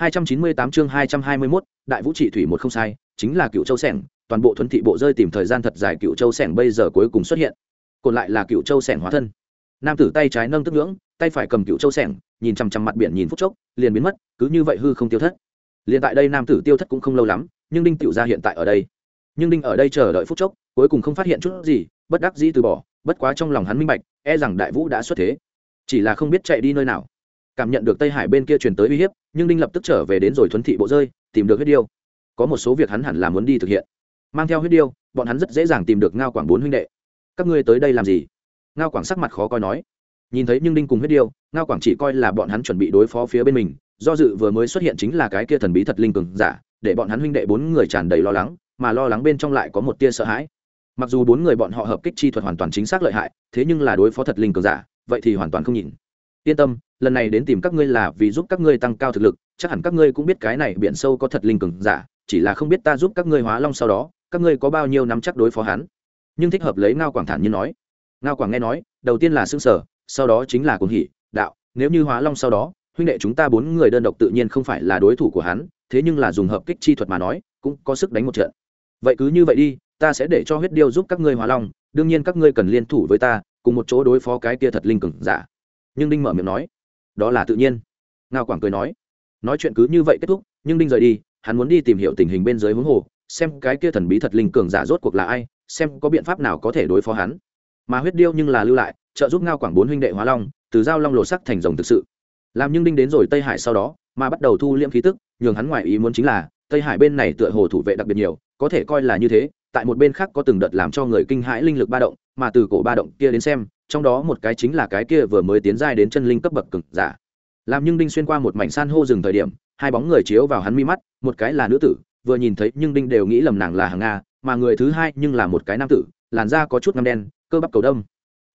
298 chương 221, đại vũ trị thủy một không sai chính là cựu châu sẻng toàn bộ thuần thị bộ rơi tìm thời gian thật dài cựu châu sẻng bây giờ cuối cùng xuất hiện. Còn lại là cựu châu sẻng hóa thân. Nam tử tay trái nâng tức ngưỡng tay phải cầm cựu châu sẻng nhìn chằm chằm mặt biển nhìn phút chốc liền biến mất cứ như vậy hư không tiêu thất. Liền tại đây nam tử tiêu thất cũng không lâu lắm nhưng đinh tiểu gia hiện tại ở đây. Nhưng đinh ở đây chờ đợi phút chốc cuối cùng không phát hiện chút gì bất đắc dĩ từ bỏ bất quá trong lòng hắn minh bạch e rằng đại vũ đã xuất thế. Chỉ là không biết chạy đi nơi nào cảm nhận được tây hải bên kia truyền tới uy hiếp, nhưng đinh lập tức trở về đến rồi thuấn thị bộ rơi, tìm được huyết điêu. Có một số việc hắn hẳn là muốn đi thực hiện. Mang theo huyết điêu, bọn hắn rất dễ dàng tìm được ngao quảng bốn huynh đệ. Các ngươi tới đây làm gì? Ngao quảng sắc mặt khó coi nói. Nhìn thấy nhưng đinh cùng huyết điêu, ngao quảng chỉ coi là bọn hắn chuẩn bị đối phó phía bên mình, do dự vừa mới xuất hiện chính là cái kia thần bí thật linh cường giả, để bọn hắn huynh đệ bốn người tràn đầy lo lắng, mà lo lắng bên trong lại có một tia sợ hãi. Mặc dù bốn người bọn họ hợp kích chi thuật hoàn toàn chính xác lợi hại, thế nhưng là đối phó thật linh cường giả, vậy thì hoàn toàn không nhìn yên tâm, lần này đến tìm các ngươi là vì giúp các ngươi tăng cao thực lực, chắc hẳn các ngươi cũng biết cái này biển sâu có thật linh cường giả, chỉ là không biết ta giúp các ngươi hóa long sau đó, các ngươi có bao nhiêu nắm chắc đối phó hắn. Nhưng thích hợp lấy ngao quảng thản như nói. Ngao quảng nghe nói, đầu tiên là xương sở sau đó chính là cuồng hỷ đạo, nếu như hóa long sau đó, huynh đệ chúng ta bốn người đơn độc tự nhiên không phải là đối thủ của hắn, thế nhưng là dùng hợp kích chi thuật mà nói, cũng có sức đánh một trận. Vậy cứ như vậy đi, ta sẽ để cho huyết điêu giúp các ngươi hóa long, đương nhiên các ngươi cần liên thủ với ta, cùng một chỗ đối phó cái kia thật linh cường giả nhưng đinh mở miệng nói, đó là tự nhiên. Ngao quảng cười nói nói chuyện cứ như vậy kết thúc, nhưng đinh rời đi, hắn muốn đi tìm hiểu tình hình bên dưới huống hồ, xem cái kia thần bí thật linh cường giả rốt cuộc là ai, xem có biện pháp nào có thể đối phó hắn. Mà huyết điêu nhưng là lưu lại, trợ giúp ngao quảng bốn huynh đệ hóa long, từ giao long lột sắc thành rồng thực sự. Làm nhưng đinh đến rồi tây hải sau đó, mà bắt đầu thu liễm khí tức, nhường hắn ngoài ý muốn chính là, tây hải bên này tựa hồ thủ vệ đặc biệt nhiều, có thể coi là như thế, tại một bên khác có từng đợt làm cho người kinh hãi linh lực ba động, mà từ cổ ba động kia đến xem trong đó một cái chính là cái kia vừa mới tiến giai đến chân linh cấp bậc cực giả. Làm nhưng đinh xuyên qua một mảnh san hô rừng thời điểm, hai bóng người chiếu vào hắn mi mắt, một cái là nữ tử, vừa nhìn thấy nhưng đinh đều nghĩ lầm nàng là hàng nga, mà người thứ hai nhưng là một cái nam tử, làn da có chút ngăm đen, cơ bắp cầu đông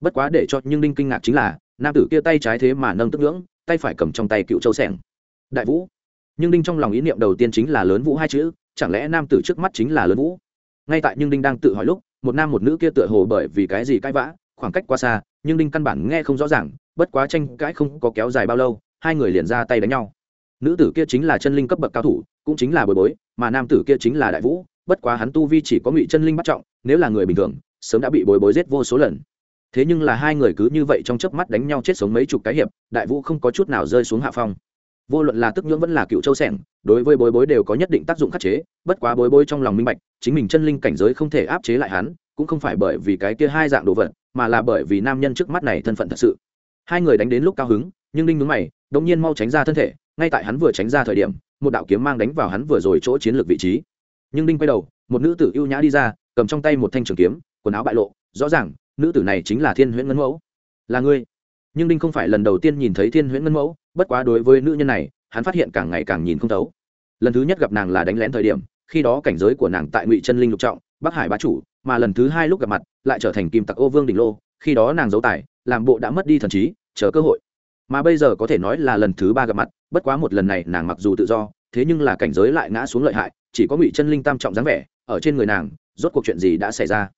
bất quá để cho nhưng đinh kinh ngạc chính là, nam tử kia tay trái thế mà nâng tức ngưỡng, tay phải cầm trong tay cựu châu sẻng. Đại vũ. Nhưng đinh trong lòng ý niệm đầu tiên chính là lớn vũ hai chữ, chẳng lẽ nam tử trước mắt chính là lớn vũ? Ngay tại nhưng đinh đang tự hỏi lúc, một nam một nữ kia tựa hồ bởi vì cái gì cãi vã khoảng cách quá xa, nhưng đinh căn bản nghe không rõ ràng, bất quá tranh cãi không có kéo dài bao lâu, hai người liền ra tay đánh nhau. Nữ tử kia chính là chân linh cấp bậc cao thủ, cũng chính là bồi bối, mà nam tử kia chính là đại vũ, bất quá hắn tu vi chỉ có ngụy chân linh bắt trọng, nếu là người bình thường, sớm đã bị bồi bối giết vô số lần. Thế nhưng là hai người cứ như vậy trong chớp mắt đánh nhau chết sống mấy chục cái hiệp, đại vũ không có chút nào rơi xuống hạ phong. Vô luận là tức nhưỡng vẫn là cựu châu sẻng, đối với bối bối đều có nhất định tác dụng khắc chế, bất quá bối bối trong lòng minh bạch, chính mình chân linh cảnh giới không thể áp chế lại hắn, cũng không phải bởi vì cái kia hai dạng đồ vật mà là bởi vì nam nhân trước mắt này thân phận thật sự. Hai người đánh đến lúc cao hứng, nhưng đinh nhướng mày đột nhiên mau tránh ra thân thể, ngay tại hắn vừa tránh ra thời điểm, một đạo kiếm mang đánh vào hắn vừa rồi chỗ chiến lược vị trí. Nhưng đinh quay đầu, một nữ tử ưu nhã đi ra, cầm trong tay một thanh trường kiếm, quần áo bại lộ, rõ ràng, nữ tử này chính là thiên huyễn ngân mẫu. Là ngươi. Nhưng đinh không phải lần đầu tiên nhìn thấy thiên huyễn ngân mẫu, bất quá đối với nữ nhân này, hắn phát hiện càng ngày càng nhìn không thấu. Lần thứ nhất gặp nàng là đánh lén thời điểm, khi đó cảnh giới của nàng tại ngụy chân linh lục trọng, bắc hải bá chủ, mà lần thứ hai lúc gặp mặt lại trở thành kim tặc ô vương đỉnh lô, khi đó nàng giấu tài, làm bộ đã mất đi thần trí, chờ cơ hội. Mà bây giờ có thể nói là lần thứ ba gặp mặt, bất quá một lần này nàng mặc dù tự do, thế nhưng là cảnh giới lại ngã xuống lợi hại, chỉ có ngụy chân linh tam trọng dáng vẻ, ở trên người nàng, rốt cuộc chuyện gì đã xảy ra?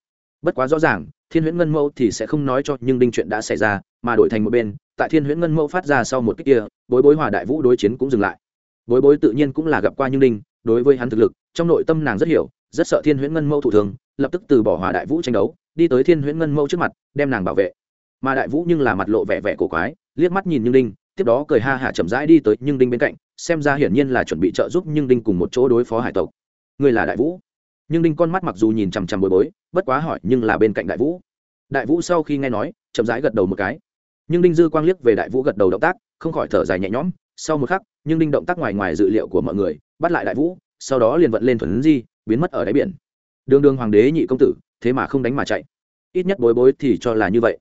Bất quá rõ ràng, thiên huyễn ngân mẫu thì sẽ không nói cho nhưng đinh chuyện đã xảy ra, mà đổi thành một bên, tại thiên huyễn ngân mẫu phát ra sau một cách kia, bối bối hòa đại vũ đối chiến cũng dừng lại. Bối bối tự nhiên cũng là gặp qua nhưng đinh, đối với hắn thực lực, trong nội tâm nàng rất hiểu, rất sợ thiên huyễn ngân mẫu thủ thường lập tức từ bỏ hòa đại vũ tranh đấu đi tới thiên huyễn ngân mẫu trước mặt, đem nàng bảo vệ. Mà đại vũ nhưng là mặt lộ vẻ vẻ cổ quái, liếc mắt nhìn nhưng đinh, tiếp đó cười ha hả chậm rãi đi tới nhưng đinh bên cạnh, xem ra hiển nhiên là chuẩn bị trợ giúp nhưng đinh cùng một chỗ đối phó hải tộc. Người là đại vũ. Nhưng đinh con mắt mặc dù nhìn chằm chằm bối bối, bất quá hỏi nhưng là bên cạnh đại vũ. Đại vũ sau khi nghe nói, chậm rãi gật đầu một cái. Nhưng đinh dư quang liếc về đại vũ gật đầu động tác, không khỏi thở dài nhẹ nhõm. Sau một khắc nhưng đinh động tác ngoài ngoài dự liệu của mọi người, bắt lại đại vũ, sau đó liền vận lên thuần di, biến mất ở đáy biển. Đường đường hoàng đế nhị công tử thế mà không đánh mà chạy. Ít nhất bối bối thì cho là như vậy.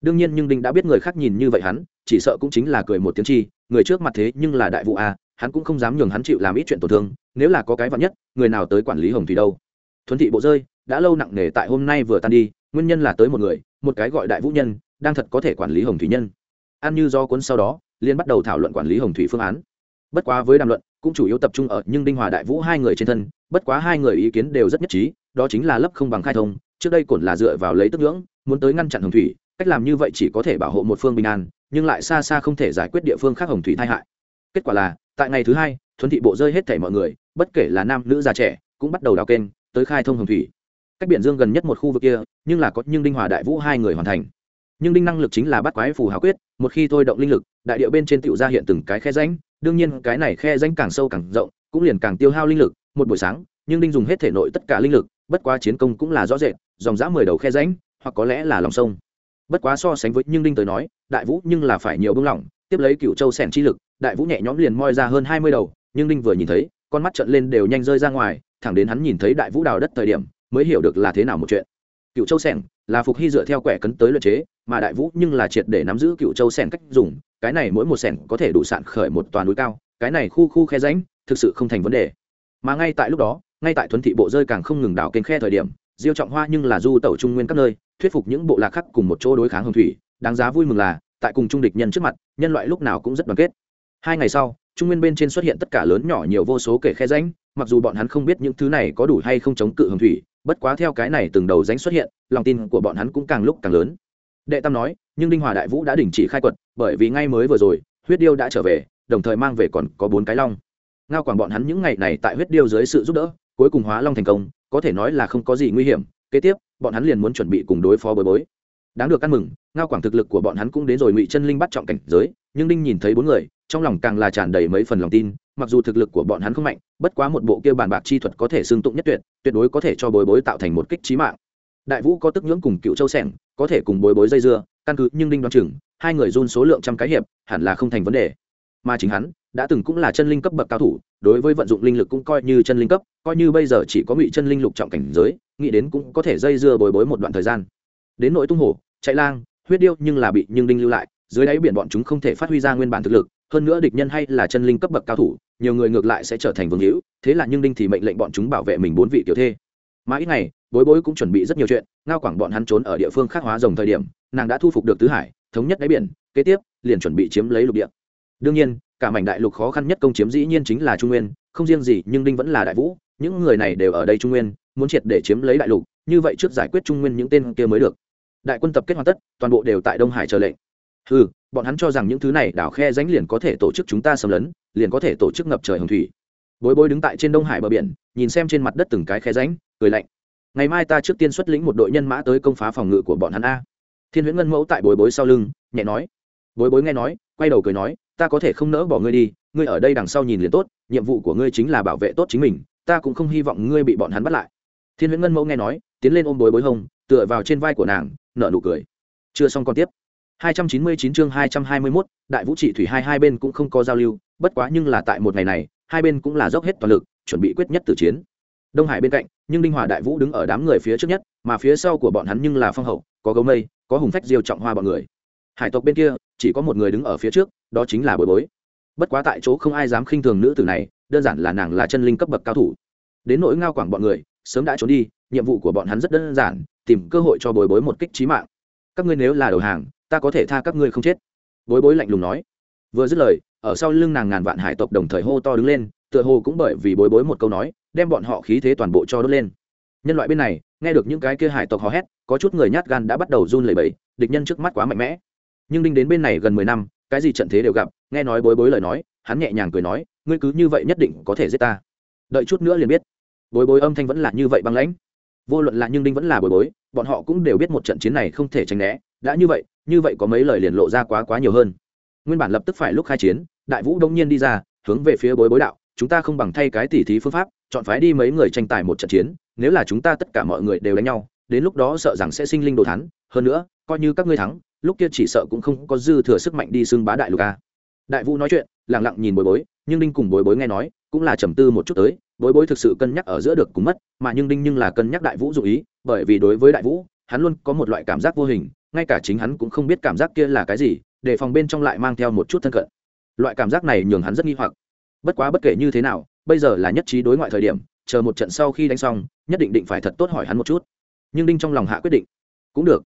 Đương nhiên nhưng đinh đã biết người khác nhìn như vậy hắn, chỉ sợ cũng chính là cười một tiếng chi, người trước mặt thế nhưng là đại vụ a, hắn cũng không dám nhường hắn chịu làm ít chuyện tổn thương, nếu là có cái vặn nhất, người nào tới quản lý hồng thủy đâu. Thuấn thị bộ rơi, đã lâu nặng nề tại hôm nay vừa tan đi, nguyên nhân là tới một người, một cái gọi đại vũ nhân, đang thật có thể quản lý hồng thủy nhân. Ăn như do cuốn sau đó liên bắt đầu thảo luận quản lý hồng thủy phương án. Bất quá với đàm luận, cũng chủ yếu tập trung ở nhưng đinh hòa đại vũ hai người trên thân, bất quá hai người ý kiến đều rất nhất trí, đó chính là lấp không bằng khai thông trước đây cổn là dựa vào lấy tức ngưỡng, muốn tới ngăn chặn hồng thủy, cách làm như vậy chỉ có thể bảo hộ một phương bình an, nhưng lại xa xa không thể giải quyết địa phương khác hồng thủy tai hại. Kết quả là, tại ngày thứ hai thuấn thị bộ rơi hết thảy mọi người, bất kể là nam, nữ, già, trẻ, cũng bắt đầu đào kênh, tới khai thông hồng thủy. Cách biển dương gần nhất một khu vực kia, nhưng là có, nhưng đinh hòa đại vũ hai người hoàn thành. Nhưng đinh năng lực chính là bắt quái phù hào quyết, một khi thôi động linh lực, đại điệu bên trên tựu ra hiện từng cái khe ránh đương nhiên cái này khe ránh càng sâu càng rộng, cũng liền càng tiêu hao linh lực, một buổi sáng, nhưng đinh dùng hết thể nội tất cả linh lực, bất quá chiến công cũng là rõ rệt dòng dã mười đầu khe ránh hoặc có lẽ là lòng sông. Bất quá so sánh với nhưng đinh tới nói, đại vũ nhưng là phải nhiều bưng lỏng tiếp lấy cựu châu sẻn chi lực, đại vũ nhẹ nhõm liền moi ra hơn hai mươi đầu, nhưng đinh vừa nhìn thấy, con mắt trận lên đều nhanh rơi ra ngoài, thẳng đến hắn nhìn thấy đại vũ đào đất thời điểm, mới hiểu được là thế nào một chuyện. Cựu châu sẻng là phục hy dựa theo quẻ cấn tới luật chế, mà đại vũ nhưng là triệt để nắm giữ cựu châu sẻng cách dùng, cái này mỗi một sẻng có thể đủ sạn khởi một toàn núi cao, cái này khu khu khe ránh thực sự không thành vấn đề. Mà ngay tại lúc đó, ngay tại thuấn thị bộ rơi càng không ngừng đào kênh khe thời điểm diêu trọng hoa nhưng là du tẩu trung nguyên các nơi, thuyết phục những bộ lạc khác cùng một chỗ đối kháng hồng thủy, đáng giá vui mừng là, tại cùng trung địch nhân trước mặt, nhân loại lúc nào cũng rất đoàn kết. Hai ngày sau, trung nguyên bên trên xuất hiện tất cả lớn nhỏ nhiều vô số kể khe ránh mặc dù bọn hắn không biết những thứ này có đủ hay không chống cự hồng thủy, bất quá theo cái này từng đầu ránh xuất hiện, lòng tin của bọn hắn cũng càng lúc càng lớn. Đệ tam nói, nhưng đinh hòa đại vũ đã đình chỉ khai quật, bởi vì ngay mới vừa rồi, huyết điêu đã trở về, đồng thời mang về còn có bốn cái long. Ngao quảng bọn hắn những ngày này tại huyết điêu dưới sự giúp đỡ cuối cùng hóa long thành công, có thể nói là không có gì nguy hiểm, kế tiếp, bọn hắn liền muốn chuẩn bị cùng đối phó bối bối. Đáng được ăn mừng, ngao quảng thực lực của bọn hắn cũng đến rồi ngụy chân linh bắt trọng cảnh giới, nhưng đinh nhìn thấy bốn người, trong lòng càng là tràn đầy mấy phần lòng tin, mặc dù thực lực của bọn hắn không mạnh, bất quá một bộ kia bàn bạc chi thuật có thể xương tụng nhất tuyệt tuyệt đối có thể cho bối bối tạo thành một kích trí mạng. Đại vũ có tức nhưỡng cùng cựu châu sẻng, có thể cùng bối bối dây dưa, căn cứ nhưng đinh đoán chừng, hai người run số lượng trăm cái hiệp, hẳn là không thành vấn đề. Mà chính hắn đã từng cũng là chân linh cấp bậc cao thủ, đối với vận dụng linh lực cũng coi như chân linh cấp, coi như bây giờ chỉ có ngụy chân linh lục trọng cảnh giới, nghĩ đến cũng có thể dây dưa bồi bối một đoạn thời gian. Đến nội tung hổ, chạy lang, huyết điêu nhưng là bị nhưng đinh lưu lại, dưới đáy biển bọn chúng không thể phát huy ra nguyên bản thực lực, hơn nữa địch nhân hay là chân linh cấp bậc cao thủ, nhiều người ngược lại sẽ trở thành vương hữu, thế là nhưng đinh thì mệnh lệnh bọn chúng bảo vệ mình bốn vị tiểu thê. Mà ít ngày, bối bối cũng chuẩn bị rất nhiều chuyện, ngao quảng bọn hắn trốn ở địa phương khác hóa rồng thời điểm, nàng đã thu phục được tứ hải, thống nhất đáy biển, kế tiếp, liền chuẩn bị chiếm lấy lục địa. Đương nhiên cả mảnh đại lục khó khăn nhất công chiếm dĩ nhiên chính là trung nguyên, không riêng gì, nhưng đinh vẫn là đại vũ, những người này đều ở đây trung nguyên, muốn triệt để chiếm lấy đại lục, như vậy trước giải quyết trung nguyên những tên kia mới được. Đại quân tập kết hoàn tất, toàn bộ đều tại đông hải chờ lệnh. Ừ bọn hắn cho rằng những thứ này đảo khe ránh liền có thể tổ chức chúng ta xâm lấn, liền có thể tổ chức ngập trời hồng thủy. Bối bối đứng tại trên đông hải bờ biển, nhìn xem trên mặt đất từng cái khe ránh cười lạnh. Ngày mai ta trước tiên xuất lĩnh một đội nhân mã tới công phá phòng ngự của bọn hắn a. Thiên huyễn ngân mẫu tại bối bối sau lưng, nhẹ nói. Bối bối nghe nói, quay đầu cười nói ta có thể không nỡ bỏ ngươi đi ngươi ở đây đằng sau nhìn liền tốt nhiệm vụ của ngươi chính là bảo vệ tốt chính mình ta cũng không hy vọng ngươi bị bọn hắn bắt lại. Thiên huyễn ngân mẫu nghe nói tiến lên ôm bối bối hông tựa vào trên vai của nàng nở nụ cười. Chưa xong còn tiếp. 299 chương 221, đại vũ trị thủy hai hai bên cũng không có giao lưu bất quá nhưng là tại một ngày này hai bên cũng là dốc hết toàn lực chuẩn bị quyết nhất tử chiến. Đông hải bên cạnh nhưng đinh hòa đại vũ đứng ở đám người phía trước nhất mà phía sau của bọn hắn nhưng là phong hậu có gấu mây có hùng phách diêu trọng hoa bọn người. Hải tộc bên kia chỉ có một người đứng ở phía trước đó chính là bối bối. Bất quá tại chỗ không ai dám khinh thường nữ tử này, đơn giản là nàng là chân linh cấp bậc cao thủ. Đến nỗi ngao quảng bọn người, sớm đã trốn đi, nhiệm vụ của bọn hắn rất đơn giản, tìm cơ hội cho bối bối một kích trí mạng. Các ngươi nếu là đầu hàng, ta có thể tha các ngươi không chết. Bối bối lạnh lùng nói. Vừa dứt lời, ở sau lưng nàng ngàn vạn hải tộc đồng thời hô to đứng lên, tựa hồ cũng bởi vì bối bối một câu nói, đem bọn họ khí thế toàn bộ cho đốt lên. Nhân loại bên này, nghe được những cái kia hải tộc hò hét, có chút người nhát gan đã bắt đầu run lẩy bẩy, địch nhân trước mắt quá mạnh mẽ. Nhưng đinh đến bên này gần mười năm cái gì trận thế đều gặp, nghe nói bối bối lời nói, hắn nhẹ nhàng cười nói, ngươi cứ như vậy nhất định có thể giết ta. Đợi chút nữa liền biết. Bối bối âm thanh vẫn là như vậy băng lãnh. Vô luận là nhưng đinh vẫn là bối bối, bọn họ cũng đều biết một trận chiến này không thể tránh né. Đã như vậy như vậy có mấy lời liền lộ ra quá quá nhiều hơn. Nguyên bản lập tức phải lúc khai chiến, đại vũ đông nhiên đi ra, hướng về phía bối bối đạo, chúng ta không bằng thay cái tỉ thí phương pháp, chọn phái đi mấy người tranh tài một trận chiến, nếu là chúng ta tất cả mọi người đều đánh nhau, đến lúc đó sợ rằng sẽ sinh linh đồ thắn hơn nữa, coi như các ngươi thắng lúc kia chỉ sợ cũng không có dư thừa sức mạnh đi xưng bá đại lục a. Đại vũ nói chuyện lẳng lặng nhìn bối bối, nhưng đinh cùng bối bối nghe nói, cũng là trầm tư một chút tới, bối bối thực sự cân nhắc ở giữa được cùng mất, mà nhưng đinh nhưng là cân nhắc đại vũ dụ ý, bởi vì đối với đại vũ, hắn luôn có một loại cảm giác vô hình, ngay cả chính hắn cũng không biết cảm giác kia là cái gì, để phòng bên trong lại mang theo một chút thân cận. Loại cảm giác này nhường hắn rất nghi hoặc. Bất quá bất kể như thế nào, bây giờ là nhất trí đối ngoại thời điểm, chờ một trận sau khi đánh xong, nhất định định phải thật tốt hỏi hắn một chút. Nhưng đinh trong lòng hạ quyết định, cũng được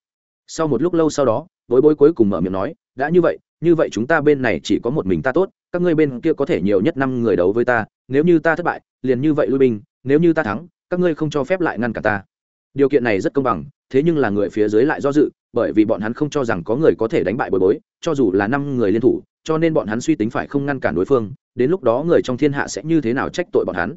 sau một lúc lâu sau đó, bối bối cuối cùng mở miệng nói, đã như vậy như vậy chúng ta bên này chỉ có một mình ta tốt, các ngươi bên kia có thể nhiều nhất năm người đấu với ta, nếu như ta thất bại, liền như vậy lui binh, nếu như ta thắng, các ngươi không cho phép lại ngăn cả ta. Điều kiện này rất công bằng, thế nhưng là người phía dưới lại do dự, bởi vì bọn hắn không cho rằng có người có thể đánh bại bối bối, cho dù là năm người liên thủ, cho nên bọn hắn suy tính phải không ngăn cản đối phương, đến lúc đó người trong thiên hạ sẽ như thế nào trách tội bọn hắn.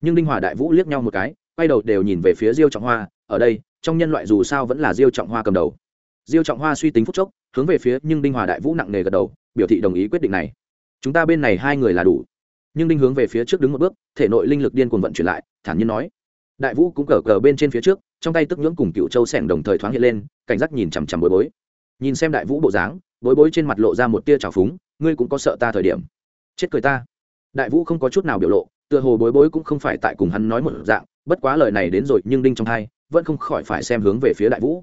Nhưng đinh hòa đại vũ liếc nhau một cái, quay đầu đều nhìn về phía diêu trọng hoa, ở đây, trong nhân loại dù sao vẫn là diêu trọng hoa cầm đầu diêu trọng hoa suy tính phúc chốc, hướng về phía nhưng đinh hòa đại vũ nặng nề gật đầu, biểu thị đồng ý quyết định này. Chúng ta bên này hai người là đủ. Nhưng đinh hướng về phía trước đứng một bước, thể nội linh lực điên cuồng vận chuyển lại, thản nhiên nói. Đại vũ cũng cờ cờ bên trên phía trước, trong tay tức nhưỡng cùng cựu châu sẻng đồng thời thoáng hiện lên, cảnh giác nhìn chằm chằm bối bối. Nhìn xem đại vũ bộ dáng, bối bối trên mặt lộ ra một tia trào phúng, ngươi cũng có sợ ta thời điểm. Chết cười ta. Đại vũ không có chút nào biểu lộ, tựa hồ bối bối cũng không phải tại cùng hắn nói một dạng, bất quá lời này đến rồi, nhưng đinh trong hai vẫn không khỏi phải xem hướng về phía đại vũ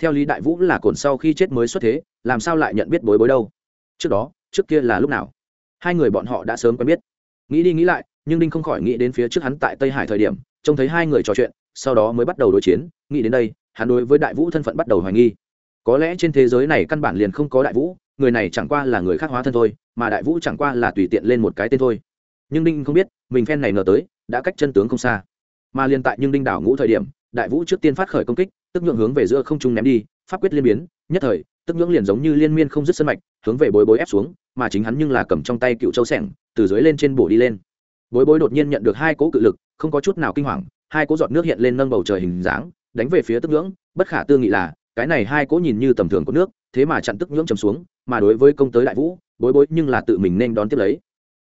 theo lý đại vũ là cồn sau khi chết mới xuất thế, làm sao lại nhận biết bối bối đâu? Trước đó, trước kia là lúc nào? Hai người bọn họ đã sớm quen biết. Nghĩ đi nghĩ lại, nhưng đinh không khỏi nghĩ đến phía trước hắn tại tây hải thời điểm, trông thấy hai người trò chuyện, sau đó mới bắt đầu đối chiến. Nghĩ đến đây, hắn đối với đại vũ thân phận bắt đầu hoài nghi. Có lẽ trên thế giới này căn bản liền không có đại vũ, người này chẳng qua là người khác hóa thân thôi, mà đại vũ chẳng qua là tùy tiện lên một cái tên thôi. Nhưng đinh không biết, mình phen này ngờ tới, đã cách chân tướng không xa. Mà liền tại nhưng đinh đảo ngũ thời điểm đại vũ trước tiên phát khởi công kích, tức nhượng hướng về giữa không trung ném đi, pháp quyết liên biến, nhất thời, tức nhưỡng liền giống như liên miên không dứt sân mạch, hướng về bối bối ép xuống, mà chính hắn nhưng là cầm trong tay cựu châu sẻng, từ dưới lên trên bổ đi lên. Bối bối đột nhiên nhận được hai cỗ cự lực, không có chút nào kinh hoàng, hai cỗ giọt nước hiện lên nâng bầu trời hình dáng, đánh về phía tức nhưỡng bất khả tư nghị là, cái này hai cỗ nhìn như tầm thường có nước, thế mà chặn tức nhưỡng chầm xuống, mà đối với công tới đại vũ, bối bối nhưng là tự mình nên đón tiếp lấy.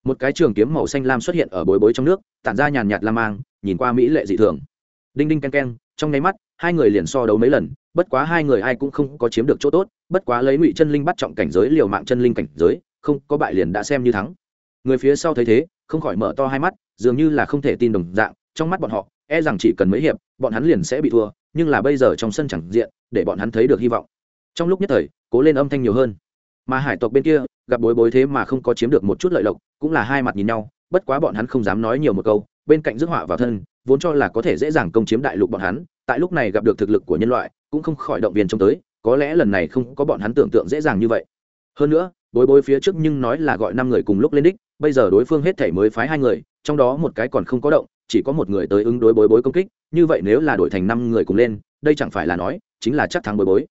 Một cái trường kiếm màu xanh lam xuất hiện ở bối bối trong nước, tản ra nhàn nhạt la mang, nhìn qua mỹ lệ dị thường đinh đinh ken ken trong nháy mắt, hai người liền so đấu mấy lần, bất quá hai người ai cũng không có chiếm được chỗ tốt, bất quá lấy ngụy chân linh bắt trọng cảnh giới, liều mạng chân linh cảnh giới, không có bại liền đã xem như thắng. Người phía sau thấy thế, không khỏi mở to hai mắt, dường như là không thể tin đồng dạng, trong mắt bọn họ e rằng chỉ cần mấy hiệp, bọn hắn liền sẽ bị thua, nhưng là bây giờ trong sân chẳng diện, để bọn hắn thấy được hy vọng. Trong lúc nhất thời, cố lên âm thanh nhiều hơn. Mà hải tộc bên kia, gặp bối bối thế mà không có chiếm được một chút lợi lộc, cũng là hai mặt nhìn nhau, bất quá bọn hắn không dám nói nhiều một câu, bên cạnh rước họa vào thân vốn cho là có thể dễ dàng công chiếm đại lục bọn hắn, tại lúc này gặp được thực lực của nhân loại, cũng không khỏi động viên trông tới, có lẽ lần này không có bọn hắn tưởng tượng dễ dàng như vậy. Hơn nữa, bối bối phía trước nhưng nói là gọi năm người cùng lúc lên đích, bây giờ đối phương hết thể mới phái hai người, trong đó một cái còn không có động, chỉ có một người tới ứng đối bối bối công kích, như vậy nếu là đổi thành năm người cùng lên, đây chẳng phải là nói, chính là chắc thắng bối bối.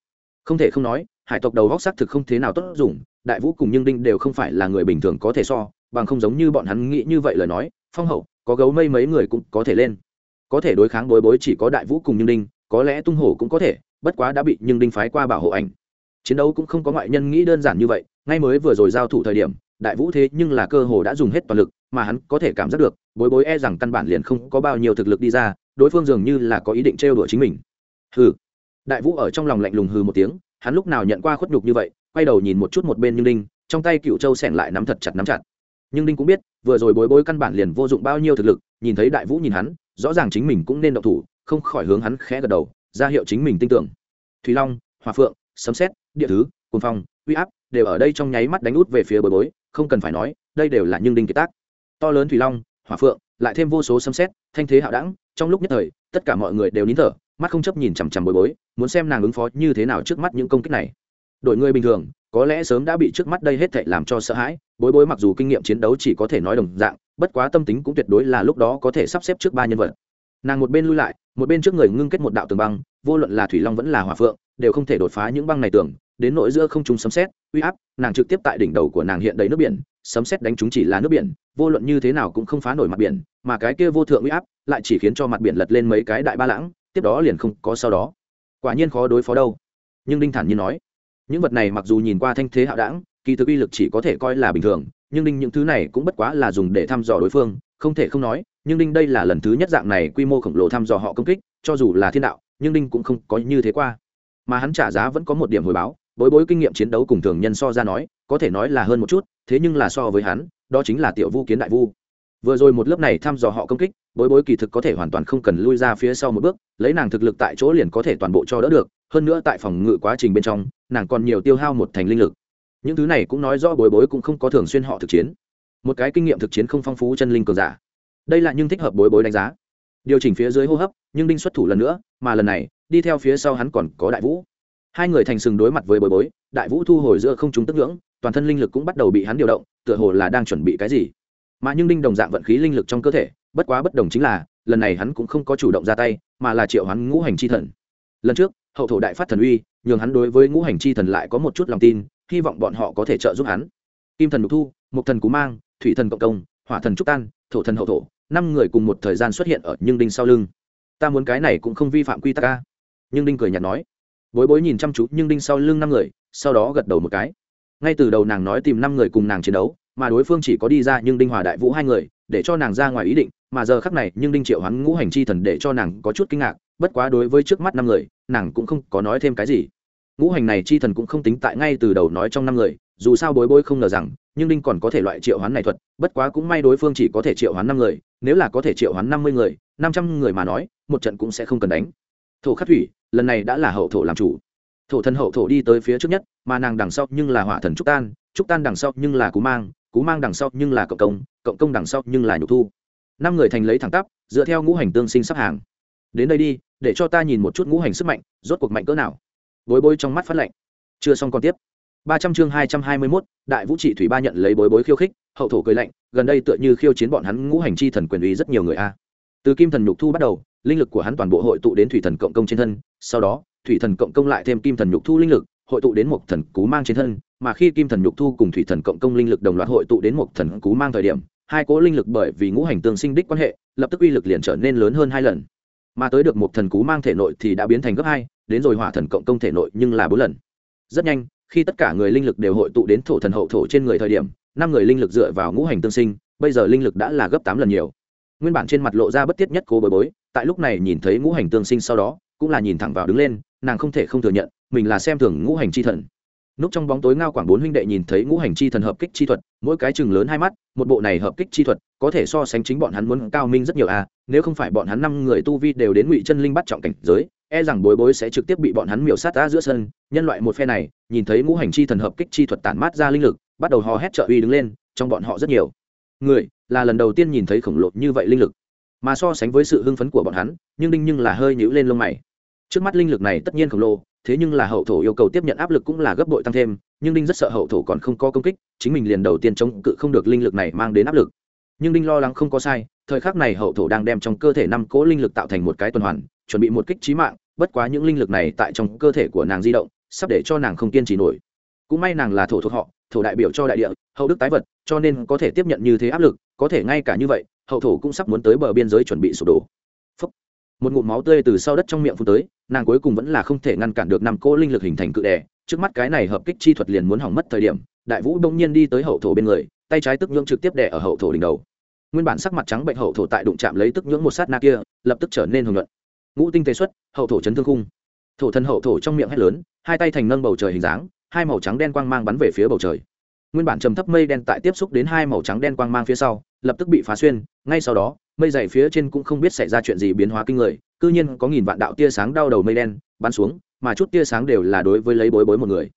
Không thể không nói, hải tộc đầu góc xác thực không thế nào tốt dùng, đại vũ cùng nhưng đinh đều không phải là người bình thường có thể so, bằng không giống như bọn hắn nghĩ như vậy lời nói, phong hậu có gấu mây mấy người cũng có thể lên. Có thể đối kháng bối bối chỉ có đại vũ cùng nhưng đinh, có lẽ tung hổ cũng có thể, bất quá đã bị nhưng đinh phái qua bảo hộ ảnh. Chiến đấu cũng không có ngoại nhân nghĩ đơn giản như vậy, ngay mới vừa rồi giao thủ thời điểm, đại vũ thế nhưng là cơ hồ đã dùng hết toàn lực, mà hắn có thể cảm giác được, bối bối e rằng căn bản liền không có bao nhiêu thực lực đi ra, đối phương dường như là có ý định trêu đùa chính mình. Hừ. Đại vũ ở trong lòng lạnh lùng hừ một tiếng, hắn lúc nào nhận qua khuất nhục như vậy, quay đầu nhìn một chút một bên nhưng đinh, trong tay cựu châu xẻng lại nắm thật chặt nắm chặt. Nhưng đinh cũng biết vừa rồi bối bối căn bản liền vô dụng bao nhiêu thực lực, nhìn thấy đại vũ nhìn hắn, rõ ràng chính mình cũng nên động thủ, không khỏi hướng hắn khẽ gật đầu, ra hiệu chính mình tin tưởng. Thùy long, hòa phượng, sấm xét địa thứ cồn phong, uy áp đều ở đây trong nháy mắt đánh út về phía bối bối, không cần phải nói, đây đều là nhưng đinh kiệt tác. To lớn thủy long hỏa phượng, lại thêm vô số sấm xét thanh thế hạo đẳng, trong lúc nhất thời, tất cả mọi người đều nín thở, mắt không chấp nhìn chằm chằm bối bối, muốn xem nàng ứng phó như thế nào trước mắt những công kích này đội người bình thường, có lẽ sớm đã bị trước mắt đây hết thảy làm cho sợ hãi. Bối bối mặc dù kinh nghiệm chiến đấu chỉ có thể nói đồng dạng, bất quá tâm tính cũng tuyệt đối là lúc đó có thể sắp xếp trước ba nhân vật. Nàng một bên lui lại, một bên trước người ngưng kết một đạo tường băng, vô luận là thủy long vẫn là hỏa phượng, đều không thể đột phá những băng này tường đến nội giữa không trung sấm xét uy áp, nàng trực tiếp tại đỉnh đầu của nàng hiện đầy nước biển, sấm xét đánh chúng chỉ là nước biển, vô luận như thế nào cũng không phá nổi mặt biển, mà cái kia vô thượng uy áp lại chỉ khiến cho mặt biển lật lên mấy cái đại ba lãng, tiếp đó liền không có sau đó. Quả nhiên khó đối phó đâu. Nhưng đinh thản nhiên nói những vật này mặc dù nhìn qua thanh thế hạo đảng, kỳ thực uy lực chỉ có thể coi là bình thường, nhưng đinh những thứ này cũng bất quá là dùng để thăm dò đối phương, không thể không nói, nhưng đinh đây là lần thứ nhất dạng này quy mô khổng lồ thăm dò họ công kích, cho dù là thiên đạo, nhưng đinh cũng không có như thế qua. Mà hắn trả giá vẫn có một điểm hồi báo, bối bối kinh nghiệm chiến đấu cùng thường nhân so ra nói, có thể nói là hơn một chút, thế nhưng là so với hắn, đó chính là tiểu vu kiến đại vu. Vừa rồi một lớp này thăm dò họ công kích, bối bối kỳ thực có thể hoàn toàn không cần lui ra phía sau một bước, lấy nàng thực lực tại chỗ liền có thể toàn bộ cho đỡ được, hơn nữa tại phòng ngự quá trình bên trong nàng còn nhiều tiêu hao một thành linh lực. Những thứ này cũng nói rõ bối bối cũng không có thường xuyên họ thực chiến. Một cái kinh nghiệm thực chiến không phong phú chân linh cường giả. Đây là nhưng thích hợp bối bối đánh giá. Điều chỉnh phía dưới hô hấp, nhưng đinh xuất thủ lần nữa, mà lần này, đi theo phía sau hắn còn có đại vũ. Hai người thành sừng đối mặt với bối bối, đại vũ thu hồi giữa không chúng tức ngưỡng, toàn thân linh lực cũng bắt đầu bị hắn điều động, tựa hồ là đang chuẩn bị cái gì. Mà nhưng đinh đồng dạng vận khí linh lực trong cơ thể, bất quá bất đồng chính là, lần này hắn cũng không có chủ động ra tay, mà là triệu hắn ngũ hành chi thần. Lần trước hậu thổ đại phát thần uy, nhường hắn đối với ngũ hành chi thần lại có một chút lòng tin, hy vọng bọn họ có thể trợ giúp hắn. Kim thần đục thu mục thần cú mang, thủy thần cộng công, hỏa thần trúc tan, thổ thần hậu thổ, năm người cùng một thời gian xuất hiện ở nhưng đinh sau lưng. Ta muốn cái này cũng không vi phạm quy tắc ca nhưng đinh cười nhạt nói. Bối bối nhìn chăm chú nhưng đinh sau lưng năm người, sau đó gật đầu một cái. Ngay từ đầu nàng nói tìm năm người cùng nàng chiến đấu, mà đối phương chỉ có đi ra nhưng đinh hòa đại vũ hai người, để cho nàng ra ngoài ý định mà giờ khắc này nhưng đinh triệu hắn ngũ hành chi thần để cho nàng có chút kinh ngạc, bất quá đối với trước mắt năm người, nàng cũng không có nói thêm cái gì. Ngũ hành này chi thần cũng không tính tại ngay từ đầu nói trong năm người, dù sao bối bối không ngờ rằng, nhưng đinh còn có thể loại triệu hoán này thuật, bất quá cũng may đối phương chỉ có thể triệu hoán năm người, nếu là có thể triệu hoán năm mươi người, năm trăm người mà nói, một trận cũng sẽ không cần đánh. Thổ khắc thủy, lần này đã là hậu thổ làm chủ. Thổ thần hậu thổ đi tới phía trước nhất, mà nàng đằng sau nhưng là hỏa thần trúc tan trúc tan đằng sau nhưng là cú mang cú mang đằng sau nhưng là cộng công cộng công đằng sau nhưng là nhục thu năm người thành lấy thẳng tắp, dựa theo ngũ hành tương sinh sắp hàng. Đến đây đi, để cho ta nhìn một chút ngũ hành sức mạnh, rốt cuộc mạnh cỡ nào. Bối bối trong mắt phát lạnh chưa xong còn tiếp. ba trăm chương hai trăm hai mươi mốt, đại vũ trị thủy ba nhận lấy bối bối khiêu khích, hậu thổ cười lạnh, gần đây tựa như khiêu chiến bọn hắn ngũ hành chi thần quyền uy rất nhiều người a. Từ kim thần nhục thu bắt đầu, linh lực của hắn toàn bộ hội tụ đến thủy thần cộng công trên thân, sau đó, thủy thần cộng công lại thêm kim thần nhục thu linh lực, hội tụ đến một thần cú mang trên thân, mà khi kim thần nhục thu cùng thủy thần cộng công linh lực đồng loạt hội tụ đến một thần cú mang thời điểm hai cỗ linh lực bởi vì ngũ hành tương sinh đích quan hệ, lập tức uy lực liền trở nên lớn hơn hai lần. Mà tới được một thần cú mang thể nội thì đã biến thành gấp hai, đến rồi hỏa thần cộng công thể nội nhưng là bốn lần. Rất nhanh, khi tất cả người linh lực đều hội tụ đến thổ thần hậu thổ trên người thời điểm, năm người linh lực dựa vào ngũ hành tương sinh, bây giờ linh lực đã là gấp tám lần nhiều. Nguyên bản trên mặt lộ ra bất tiết nhất cố bối bối, tại lúc này nhìn thấy ngũ hành tương sinh sau đó, cũng là nhìn thẳng vào đứng lên, nàng không thể không thừa nhận, mình là xem thường ngũ hành chi thần. Núp trong bóng tối ngao quảng bốn huynh đệ nhìn thấy ngũ hành chi thần hợp kích chi thuật mỗi cái chừng lớn hai mắt, một bộ này hợp kích chi thuật, có thể so sánh chính bọn hắn muốn cao minh rất nhiều à nếu không phải bọn hắn năm người tu vi đều đến ngụy chân linh bắt trọng cảnh giới e rằng bối bối sẽ trực tiếp bị bọn hắn miểu sát ra giữa sân. Nhân loại một phe này, nhìn thấy ngũ hành chi thần hợp kích chi thuật tản mát ra linh lực, bắt đầu hò hét trợ uy đứng lên, trong bọn họ rất nhiều. Người, là lần đầu tiên nhìn thấy khổng lồ như vậy linh lực. Mà so sánh với sự hưng phấn của bọn hắn, nhưng đinh nhưng là hơi nhũ lên lông mày. Trước mắt linh lực này tất nhiên khổng lồ thế nhưng là hậu thổ yêu cầu tiếp nhận áp lực cũng là gấp bội tăng thêm, nhưng đinh rất sợ hậu thổ còn không có công kích, chính mình liền đầu tiên chống cự không được linh lực này mang đến áp lực. Nhưng đinh lo lắng không có sai, thời khắc này hậu thổ đang đem trong cơ thể năm cỗ linh lực tạo thành một cái tuần hoàn, chuẩn bị một kích trí mạng, bất quá những linh lực này tại trong cơ thể của nàng di động, sắp để cho nàng không kiên trì nổi. Cũng may nàng là thổ thuộc họ, thổ đại biểu cho đại địa, hậu đức tái vật, cho nên có thể tiếp nhận như thế áp lực, có thể ngay cả như vậy, hậu thổ cũng sắp muốn tới bờ biên giới chuẩn bị sụp đổ một ngụm máu tươi từ sau đất trong miệng phun tới, nàng cuối cùng vẫn là không thể ngăn cản được năm cỗ linh lực hình thành cự đè. Trước mắt cái này hợp kích chi thuật liền muốn hỏng mất thời điểm, đại vũ đông nhiên đi tới hậu thổ bên người, tay trái tức nhưỡng trực tiếp đè ở hậu thổ đỉnh đầu. Nguyên bản sắc mặt trắng bệnh hậu thổ tại đụng chạm lấy tức nhưỡng một sát na kia, lập tức trở nên hồng nhuận. Ngũ tinh tế xuất, hậu thổ chấn thương khung. Thổ thân hậu thổ trong miệng hét lớn, hai tay thành nâng bầu trời hình dáng, hai màu trắng đen quang mang bắn về phía bầu trời. Nguyên bản trầm thấp mây đen tại tiếp xúc đến hai màu trắng đen quang mang phía sau, lập tức bị phá xuyên, ngay sau đó mây dày phía trên cũng không biết xảy ra chuyện gì biến hóa kinh người, cư nhiên có nghìn vạn đạo tia sáng đau đầu mây đen bắn xuống, mà chút tia sáng đều là đối với lấy bối bối một người.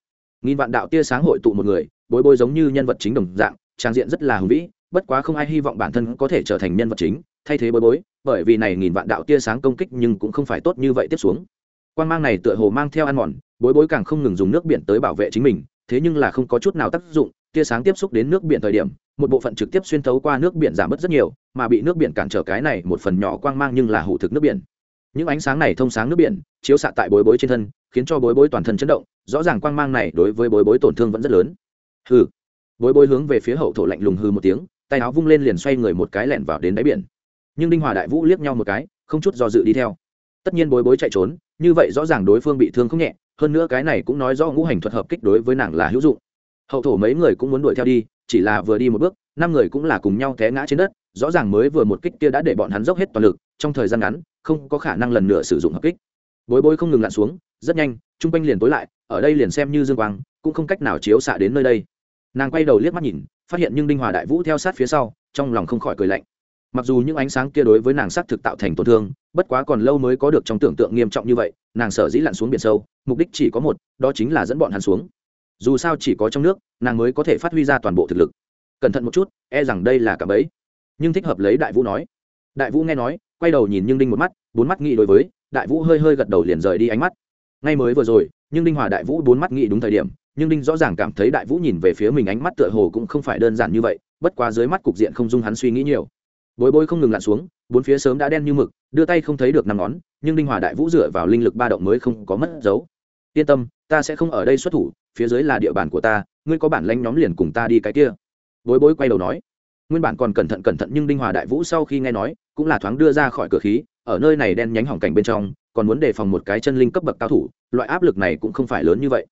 Nghìn vạn đạo tia sáng hội tụ một người, bối bối giống như nhân vật chính đồng dạng, trang diện rất là hùng vĩ, bất quá không ai hy vọng bản thân có thể trở thành nhân vật chính, thay thế bối bối, bởi vì này nghìn vạn đạo tia sáng công kích nhưng cũng không phải tốt như vậy tiếp xuống. Quan mang này tựa hồ mang theo ăn mòn, bối bối càng không ngừng dùng nước biển tới bảo vệ chính mình, thế nhưng là không có chút nào tác dụng tia sáng tiếp xúc đến nước biển thời điểm, một bộ phận trực tiếp xuyên thấu qua nước biển giảm bớt rất nhiều, mà bị nước biển cản trở cái này một phần nhỏ quang mang nhưng là hủ thực nước biển. Những ánh sáng này thông sáng nước biển, chiếu xạ tại bối bối trên thân, khiến cho bối bối toàn thân chấn động, rõ ràng quang mang này đối với bối bối tổn thương vẫn rất lớn. Hừ. Bối bối hướng về phía hậu thổ lạnh lùng hư một tiếng, tay áo vung lên liền xoay người một cái lẻn vào đến đáy biển. Nhưng đinh hòa đại vũ liếc nhau một cái, không chút do dự đi theo. Tất nhiên bối bối chạy trốn, như vậy rõ ràng đối phương bị thương không nhẹ, hơn nữa cái này cũng nói rõ ngũ hành thuật hợp kích đối với nàng là hữu dụng hậu thổ mấy người cũng muốn đuổi theo đi, chỉ là vừa đi một bước, năm người cũng là cùng nhau té ngã trên đất, rõ ràng mới vừa một kích kia đã để bọn hắn dốc hết toàn lực, trong thời gian ngắn, không có khả năng lần nữa sử dụng hợp kích. Bối bối không ngừng lặn xuống, rất nhanh chung quanh liền tối lại, ở đây liền xem như dương quang, cũng không cách nào chiếu xạ đến nơi đây. Nàng quay đầu liếc mắt nhìn, phát hiện nhưng đinh hòa đại vũ theo sát phía sau, trong lòng không khỏi cười lạnh. Mặc dù những ánh sáng kia đối với nàng xác thực tạo thành tổn thương, bất quá còn lâu mới có được trong tưởng tượng nghiêm trọng như vậy, nàng sở dĩ lặn xuống biển sâu, mục đích chỉ có một, đó chính là dẫn bọn hắn xuống dù sao chỉ có trong nước, nàng mới có thể phát huy ra toàn bộ thực lực. Cẩn thận một chút e rằng đây là cả bẫy. Nhưng thích hợp lấy đại vũ nói. Đại vũ nghe nói, quay đầu nhìn nhưng đinh một mắt, bốn mắt nghĩ đối với, đại vũ hơi hơi gật đầu liền rời đi ánh mắt. Ngay mới vừa rồi, nhưng đinh hòa đại vũ bốn mắt nghĩ đúng thời điểm, nhưng đinh rõ ràng cảm thấy đại vũ nhìn về phía mình ánh mắt tựa hồ cũng không phải đơn giản như vậy, bất quá dưới mắt cục diện không dung hắn suy nghĩ nhiều. Bối bối không ngừng lặn xuống, bốn phía sớm đã đen như mực, đưa tay không thấy được năm ngón, nhưng đinh hòa đại vũ dựa vào linh lực ba động mới không có mất dấu. Yên tâm ta sẽ không ở đây xuất thủ, phía dưới là địa bàn của ta, ngươi có bản lanh nhóm liền cùng ta đi cái kia. Bối bối quay đầu nói. Nguyên bản còn cẩn thận cẩn thận nhưng đinh hòa đại vũ sau khi nghe nói, cũng là thoáng đưa ra khỏi cửa khí, ở nơi này đen nhánh hỏng cảnh bên trong, còn muốn đề phòng một cái chân linh cấp bậc cao thủ, loại áp lực này cũng không phải lớn như vậy.